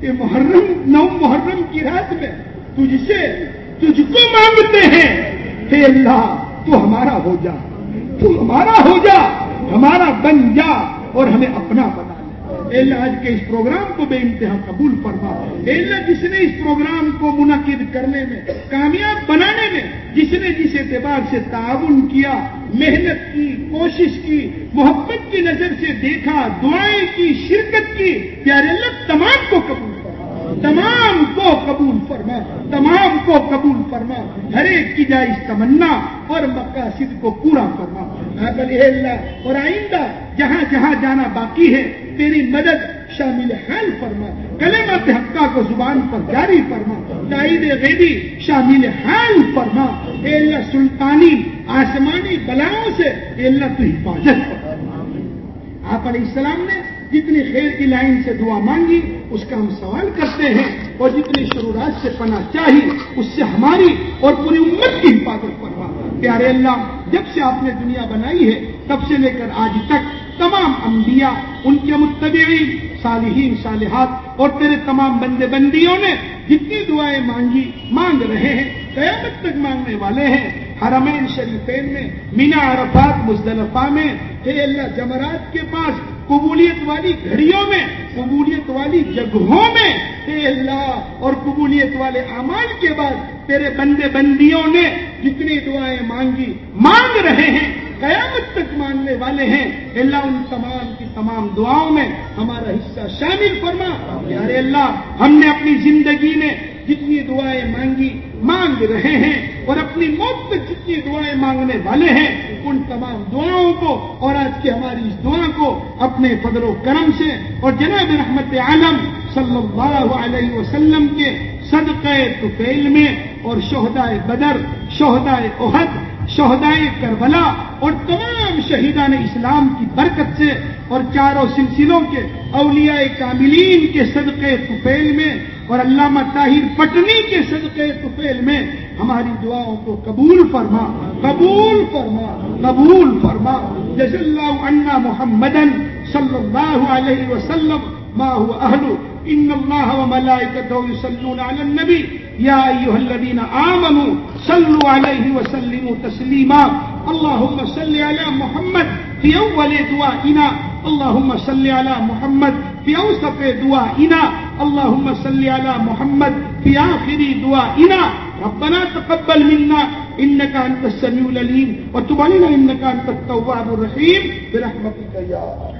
یہ محرم، نو محرم کی رات میں تجھ سے تجھ کو مانگتے ہیں۔ اے اللہ، تو ہمارا ہو جا، تو ہمارا ہو جا، ہمارا بن جا اور ہمیں اپنا بنا۔ اللہ آج کے اس پروگرام کو بے انتہا قبول فرما۔ اے اللہ جس نے اس پروگرام کو منعقد کرنے میں، کامیاب بنانے میں، جس نے جس اعتبار سے تعاون کیا، محنت کی، کوشش کی، محبت کی نظر سے دیکھا، دعائیں کی، شرکت کی، پیارے اللہ تمام کو قبول فرما۔ تمام کو قبول فرما۔ تمام کو قبول فرما۔ ہر ایک کی جائز تمنا اور مقاصد کو پورا فرما۔ اللہ اور آئندہ جہاں جہاں جانا باقی ہے تیری مدد شامل حال فرما۔ کلمت حقہ کو زبان پر جاری فرما۔ تائید غیبی شامل حال فرما۔ اے اللہ سلطانی، آسمانی بلاؤں سے اے اللہ تو حفاظت فرما آپ علیہ السلام نے جتنی خیر کی لائن سے دعا مانگی، اس کا ہم سوال کرتے ہیں۔ اور جتنی شروعات سے پناہ چاہی، اس سے ہماری اور پوری امت کی حفاظت فرما۔ پیارے اللہ، جب سے آپ نے دنیا بنائی ہے، تب سے لے کر آج تک تمام انبیاء، ان کے متبعین، صالحین، صالحات اور تیرے تمام بندے بندیوں نے جتنی دعائیں مانگی، مانگ رہے ہیں، قیامت تک مانگنے والے ہیں۔ حرمین شریفین میں، مینا عرفات، مزدلفہ میں، اے اللہ، جمرات کے پاس، قبولیت والی گھڑیوں میں، قبولیت والی جگہوں میں، اے اللہ، اور قبولیت والے اعمال کے بعد تیرے بندے بندیوں نے جتنی دعائیں مانگی، مانگ رہے ہیں۔ قیامت تک ماننے والے ہیں۔ اللہ ان تمام کی تمام دعاؤں میں ہمارا حصہ شامل فرما۔ یار اللہ، ہم نے اپنی زندگی میں جتنی دعائیں مانگی، مانگ رہے ہیں اور اپنی موت تک جتنی دعائیں مانگنے والے ہیں، ان تمام دعاؤں کو اور آج کی ہماری اس دعا کو اپنے فضل و کرم سے اور جناب رحمت عالم صلی اللہ علیہ وسلم کے صدقہ طفیل میں اور شہدائے بدر شہدائے احد شہدائے کربلا اور تمام شہیدان اسلام کی برکت سے اور چاروں سلسلوں کے اولیاء کاملین کے صدقے طفیل میں اور علامہ طاہر پٹنی کے صدقے طفیل میں ہماری دعاؤں کو قبول فرما قبول فرما قبول فرما۔ جس اللہ عنا محمدن صلی اللہ علیہ وسلم، ما هو اہل، ان اللہ وملائکته يصلون على النبی یا ایها الذین آمنوا صلوا علیہ وسلموا تسلیما اللهم صل على محمد في اول دعائنا. اللهم صل على محمد في اوسط دعائنا. اللهم صل على محمد في آخر دعائنا. ربنا تقبل منا. إنك أنت السميع العليم. وتب علينا إنك أنت التواب الرحيم. برحمتك يا رب